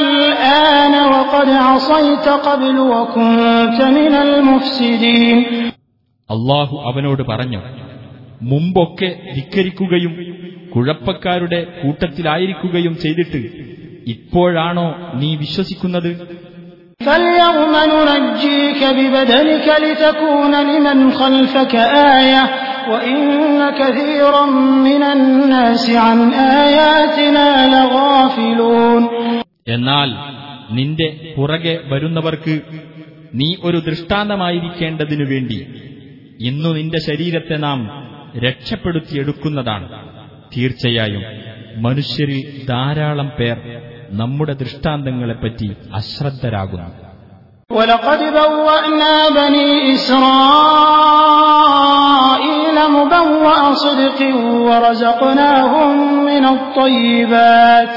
الآن وقد عصيت قبل وكنت من المفسدين അള്ളാഹു അവനോട് പറഞ്ഞു മുമ്പൊക്കെ ധിക്കരിക്കുകയും കുഴപ്പക്കാരുടെ കൂട്ടത്തിലായിരിക്കുകയും ചെയ്തിട്ട് ഇപ്പോഴാണോ നീ വിശ്വസിക്കുന്നത് فاليوم ننجيك ببدنك لتكون لمن خلفك آية وإن كثيرا من الناس عن آياتنا لغافلون എന്നാൽ നിന്റെ പുറകെ വരുന്നവർക്ക് നീ ഒരു ദൃഷ്ടാന്തമായിരിക്കേണ്ടതിനു വേണ്ടി ഇന്നു നിന്റെ ശരീരത്തെ നാം രക്ഷപ്പെടുത്തിയെടുക്കുന്നതാണ് തീർച്ചയായും മനുഷ്യരിൽ ധാരാളം പേർ നമ്മുടെ ദൃഷ്ടാന്തങ്ങളെപ്പറ്റി അശ്രദ്ധരാകുന്നു ولقد بوأنا بني إسرائيل مبوأ صدق ورزقناهم من الطيبات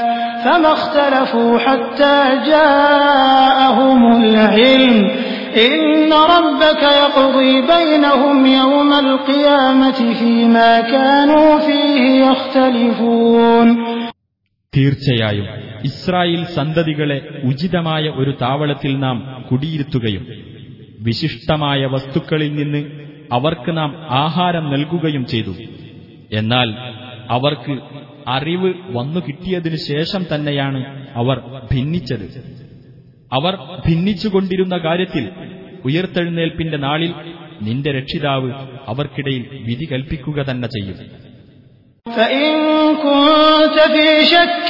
فما اختلفوا حتى جاءهم العلم إن ربك يقضي بينهم يوم القيامة فيما كانوا فيه يختلفون തീർച്ചയായും ഇസ്രായേൽ സന്തതികളെ ഉചിതമായ ഒരു താവളത്തിൽ നാം കുടിയിരുത്തുകയും വിശിഷ്ടമായ വസ്തുക്കളിൽ നിന്ന് അവർക്ക് നാം ആഹാരം നൽകുകയും ചെയ്തു എന്നാൽ അവർക്ക് അറിവ് വന്നു കിട്ടിയതിനു ശേഷം തന്നെയാണ് അവർ ഭിന്നിച്ചത് അവർ ഭിന്നിച്ചുകൊണ്ടിരുന്ന കാര്യത്തിൽ ഉയർത്തെഴുന്നേൽപ്പിന്റെ നാളിൽ നിന്റെ രക്ഷിതാവ് അവർക്കിടയിൽ വിധി കൽപ്പിക്കുക തന്നെ ചെയ്യും فإن كنت في شك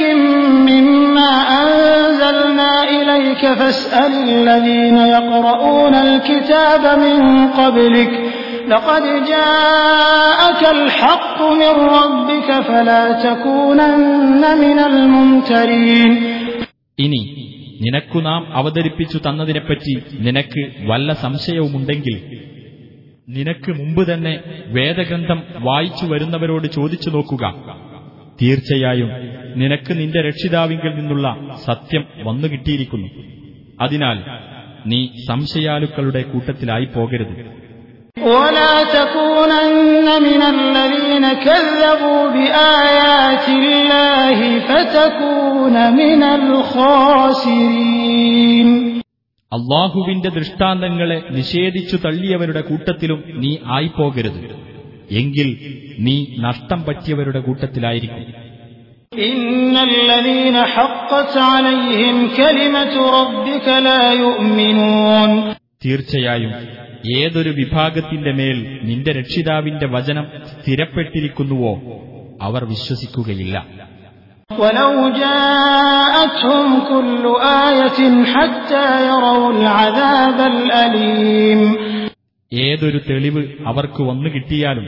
مما أنزلنا إليك فاسأل الذين يقرؤون الكتاب من قبلك لقد جاءك الحق من ربك فلا تكونن من الممترين ഇനി നിനക്കു നാം അവതരിപ്പിച്ചു തന്നതിനെപ്പറ്റി നിനക്ക് വല്ല സംശയവുമുണ്ടെങ്കിൽ നിനക്ക് മുമ്പ് തന്നെ വേദഗ്രന്ഥം വായിച്ചു വരുന്നവരോട് ചോദിച്ചു നോക്കുക തീർച്ചയായും നിനക്ക് നിന്റെ രക്ഷിതാവിങ്കിൽ നിന്നുള്ള സത്യം വന്നു കിട്ടിയിരിക്കുന്നു അതിനാൽ നീ സംശയാലുക്കളുടെ കൂട്ടത്തിലായി പോകരുത് ولا تكونن من الذين كذبوا بآيات الله فتكون من الخاسرين അള്ളാഹുവിന്റെ ദൃഷ്ടാന്തങ്ങളെ നിഷേധിച്ചു തള്ളിയവരുടെ കൂട്ടത്തിലും നീ ആയിപ്പോകരുത് എങ്കിൽ നീ നഷ്ടം പറ്റിയവരുടെ കൂട്ടത്തിലായിരിക്കും إن الذين حقت عليهم كلمة ربك لا يؤمنون തീർച്ചയായും ഏതൊരു വിഭാഗത്തിന്റെ മേൽ നിന്റെ രക്ഷിതാവിന്റെ വചനം സ്ഥിരപ്പെട്ടിരിക്കുന്നുവോ അവർ വിശ്വസിക്കുകയില്ല. ഏതൊരു തെളിവ് അവർക്ക് വന്നു കിട്ടിയാലും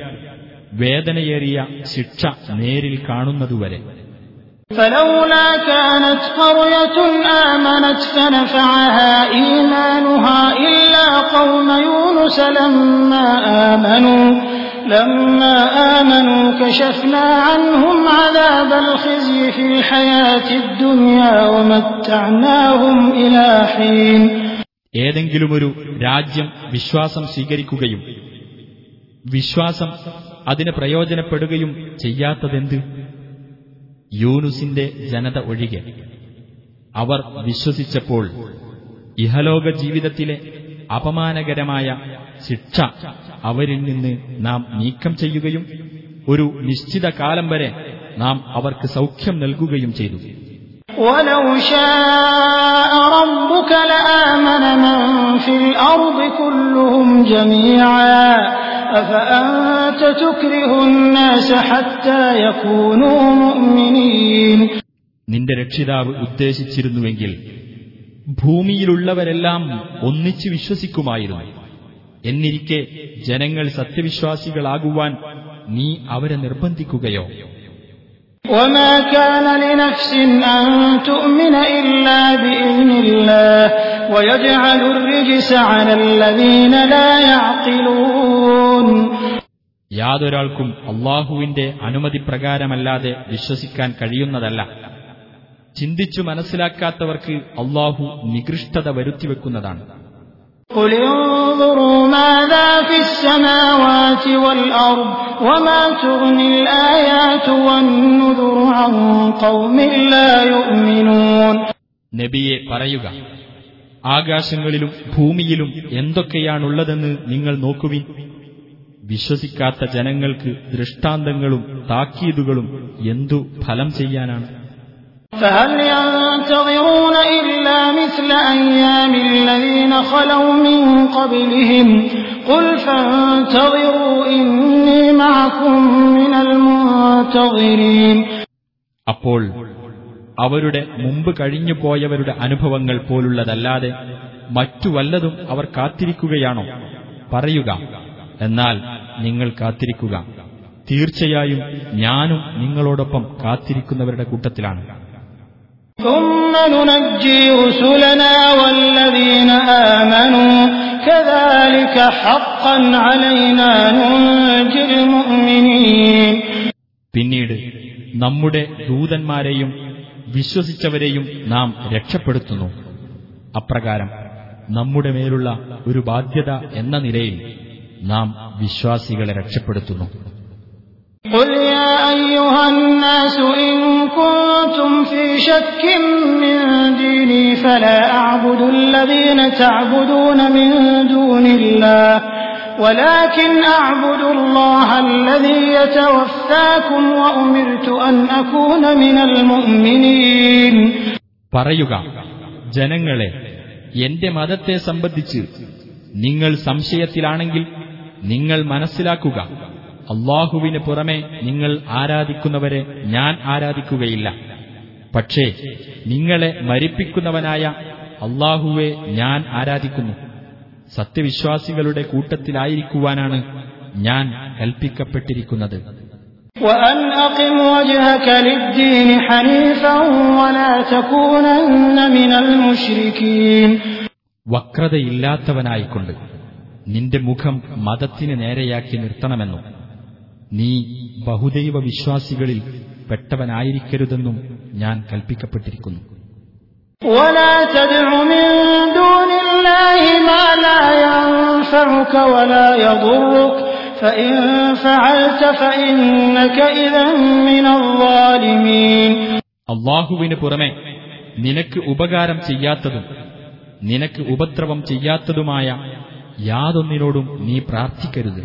വേദനയേറിയ ശിക്ഷ നേരിൽ കാണുന്നതുവരെ. فلولا كانت قرية آمنت فنفعها إيمانها إلا قوم يونس لما آمنوا لما آمنوا كشفنا عنهم عذاب الخزي في الحياة الدنيا ومتعناهم إلى حين ഏതെങ്കിലുമൊരു രാജ്യം വിശ്വാസം സ്വീകരിക്കുകയും വിശ്വാസം അതിന് പ്രയോജനപ്പെടുകയും ചെയ്യാത്തതെന്ത് യൂനുസിന്റെ ജനത ഒഴികെ അവർ വിശ്വസിച്ചപ്പോൾ ഇഹലോക ജീവിതത്തിലെ അപമാനകരമായ ശിക്ഷ അവരിൽ നിന്ന് നാം നീക്കം ചെയ്യുകയും ഒരു നിശ്ചിത കാലം വരെ നാം അവർക്ക് സൗഖ്യം നൽകുകയും ചെയ്തു ولو شاء ربك لآمن من في الأرض كلهم جميعا أفأنت تكره الناس حتى يكونوا مؤمنين നിന്റെ രക്ഷിതാവ് ഉദ്ദേശിച്ചിരുന്നുവെങ്കിൽ ഭൂമിയിലുള്ളവരെല്ലാം ഒന്നിച്ചു വിശ്വസിക്കുമായിരുന്നു എന്നിരിക്കെ ജനങ്ങൾ സത്യവിശ്വാസികളാകുവാൻ നീ അവരെ നിർബന്ധിക്കുകയോ وما كان لنفس أن تؤمن إلا بإذن الله ويجعل الرجس على الذين لا يعقلون യാതൊരാൾക്കും അള്ളാഹുവിന്റെ അനുമതി പ്രകാരമല്ലാതെ വിശ്വസിക്കാൻ കഴിയുന്നതല്ല ചിന്തിച്ചു മനസ്സിലാക്കാത്തവർക്ക് അള്ളാഹു നികൃഷ്ടത വരുത്തിവെക്കുന്നതാണ് قل انظروا ماذا في السماوات والأرض وما تغني الآيات والنذر عن قوم لا يؤمنون നബിയെ പറയുക ആകാശങ്ങളിലും ഭൂമിയിലും എന്തൊക്കെയാണുള്ളതെന്ന് നിങ്ങൾ നോക്കുവിൻ. വിശ്വസിക്കാത്ത ജനങ്ങൾക്ക് ദൃഷ്ടാന്തങ്ങളും താക്കീതുകളും എന്തു ഫലം ചെയ്യാനാണ്? അപ്പോൾ അവരുടെ മുമ്പ് കഴിഞ്ഞു പോയവരുടെ അനുഭവങ്ങൾ പോലുള്ളതല്ലാതെ മറ്റു വല്ലതും അവർ കാത്തിരിക്കുകയാണോ? പറയുക. എന്നാൽ നിങ്ങൾ കാത്തിരിക്കുക. തീർച്ചയായും ഞാനും നിങ്ങളോടൊപ്പം കാത്തിരിക്കുന്നവരുടെ കൂട്ടത്തിലാണ്. പിന്നീട് നമ്മുടെ ദൂതന്മാരെയും വിശ്വസിച്ചവരെയും നാം രക്ഷപ്പെടുത്തുന്നു അപ്രകാരം നമ്മുടെ മേലുള്ള ഒരു ബാധ്യത എന്ന നിലയിൽ നാം വിശ്വാസികളെ രക്ഷപ്പെടുത്തുന്നു قل يا أيها الناس إن كنتم في شك من ديني فلا أعبد الذين تعبدون من دون الله ولكن أعبد الله الذي يتوفاكم وأمرت أن أكون من المؤمنين പറയുക ജനങ്ങളെ എന്റെ മതത്തെ സംബന്ധിച്ച് നിങ്ങൾ സംശയത്തിലാണെങ്കിൽ നിങ്ങൾ മനസ്സിലാക്കുക അള്ളാഹുവിന് പുറമെ നിങ്ങൾ ആരാധിക്കുന്നവരെ ഞാൻ ആരാധിക്കുകയില്ല പക്ഷേ നിങ്ങളെ മരിപ്പിക്കുന്നവനായ അള്ളാഹുവെ ഞാൻ ആരാധിക്കുന്നു സത്യവിശ്വാസികളുടെ കൂട്ടത്തിലായിരിക്കുവാനാണ് ഞാൻ കൽപ്പിക്കപ്പെട്ടിരിക്കുന്നത് وأن أقم وجهك للدين حنيفا ولا تكونن من المشركين വക്രതയില്ലാത്തവനായിക്കൊണ്ട് നിന്റെ മുഖം മതത്തിന് നേരെയാക്കി നിർത്തണമെന്നും നീ ബഹുദൈവ വിശ്വാസികളിൽ പെട്ടവനായിരിക്കരുതെന്നും ഞാൻ കൽപ്പിക്കപ്പെട്ടിരിക്കുന്നു ولا تدع من دون الله ما لا ينفعك ولا يضرك فإن فعلت فإنك إذا من الظالمين അള്ളാഹുവിന് പുറമെ നിനക്ക് ഉപകാരം ചെയ്യാത്തതും നിനക്ക് ഉപദ്രവം ചെയ്യാത്തതുമായ യാതൊന്നിനോടും നീ പ്രാർത്ഥിക്കരുത്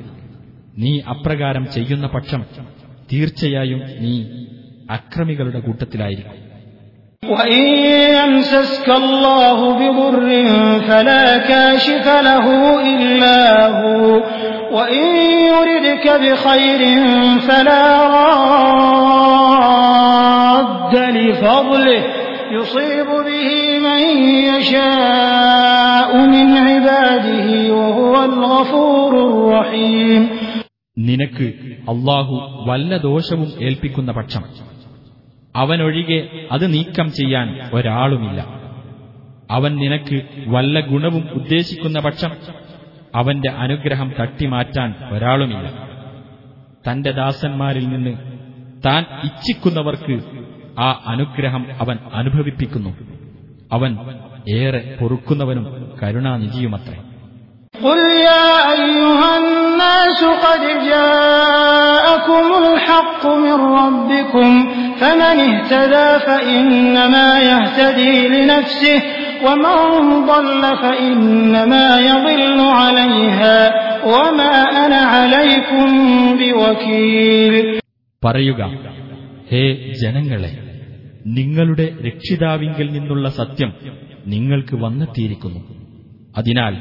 നീ അപ്രകാരം ചെയ്യുന്ന പക്ഷം തീർച്ചയായും നീ അക്രമികളുടെ കൂട്ടത്തിലായിരിക്കും وإن يمسسك الله بضر فلا كاشف له إلا هو وإن يردك بخير فلا راد لفضله يصيب به من يشاء من عباده وهو الغفور الرحيم നിനക്ക് അള്ളാഹു വല്ല ദോഷവും ഏൽപ്പിക്കുന്ന പക്ഷം അവനൊഴികെ അത് നീക്കം ചെയ്യാൻ ഒരാളുമില്ല. അവൻ നിനക്ക് വല്ല ഗുണവും ഉദ്ദേശിക്കുന്ന പക്ഷം അവന്റെ അനുഗ്രഹം തട്ടിമാറ്റാൻ ഒരാളുമില്ല. തന്റെ ദാസന്മാരിൽ നിന്ന് താൻ ഇച്ഛിക്കുന്നവർക്ക് ആ അനുഗ്രഹം അവൻ അനുഭവിപ്പിക്കുന്നു. അവൻ ഏറെ പൊറുക്കുന്നവനും കരുണാനിധിയുമത്രേ. قل يا أيها الناس قد جاءكم الحق من ربكم فمن اهتدى فإنما يهتدي لنفسه ومن ضل فإنما يضل عليها وما أنا عليكم بوكيل പറയുക ഹേ ജനങ്ങളെ നിങ്ങളുടെ രക്ഷിതാവിങ്കിൽ നിന്നുള്ള സത്യം നിങ്ങൾക്ക് വന്നെത്തിയിരിക്കുന്നു അതിനാൽ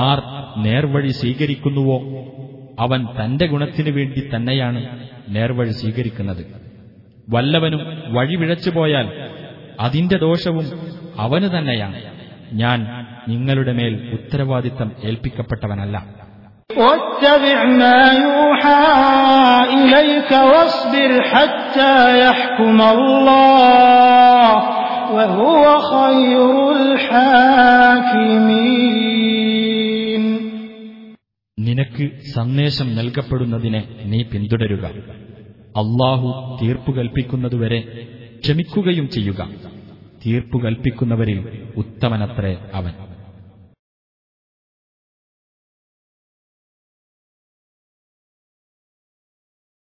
ആർ നേർവഴി സ്വീകരിക്കുന്നുവോ അവൻ തന്റെ ഗുണത്തിനു വേണ്ടി തന്നെയാണ് നേർവഴി സ്വീകരിക്കുന്നത് വല്ലവനും വഴിവിഴച്ചുപോയാൽ അതിന്റെ ദോഷവും അവന് തന്നെയാണ് ഞാൻ നിങ്ങളുടെ മേൽ ഉത്തരവാദിത്തം ഏൽപ്പിക്കപ്പെട്ടവനല്ല واتبع ما يوحى إليك واصبر حتى يحكم الله وهو خير الحاكمين നിനക്ക് സന്ദേശം നൽകപ്പെടുന്നതിനെ നീ പിന്തുടരുക. അള്ളാഹു തീർപ്പു കൽപ്പിക്കുന്നതുവരെ ക്ഷമിക്കുകയും ചെയ്യുക. തീർപ്പു കൽപ്പിക്കുന്നവരിൽ ഉത്തമനത്രേ അവൻ.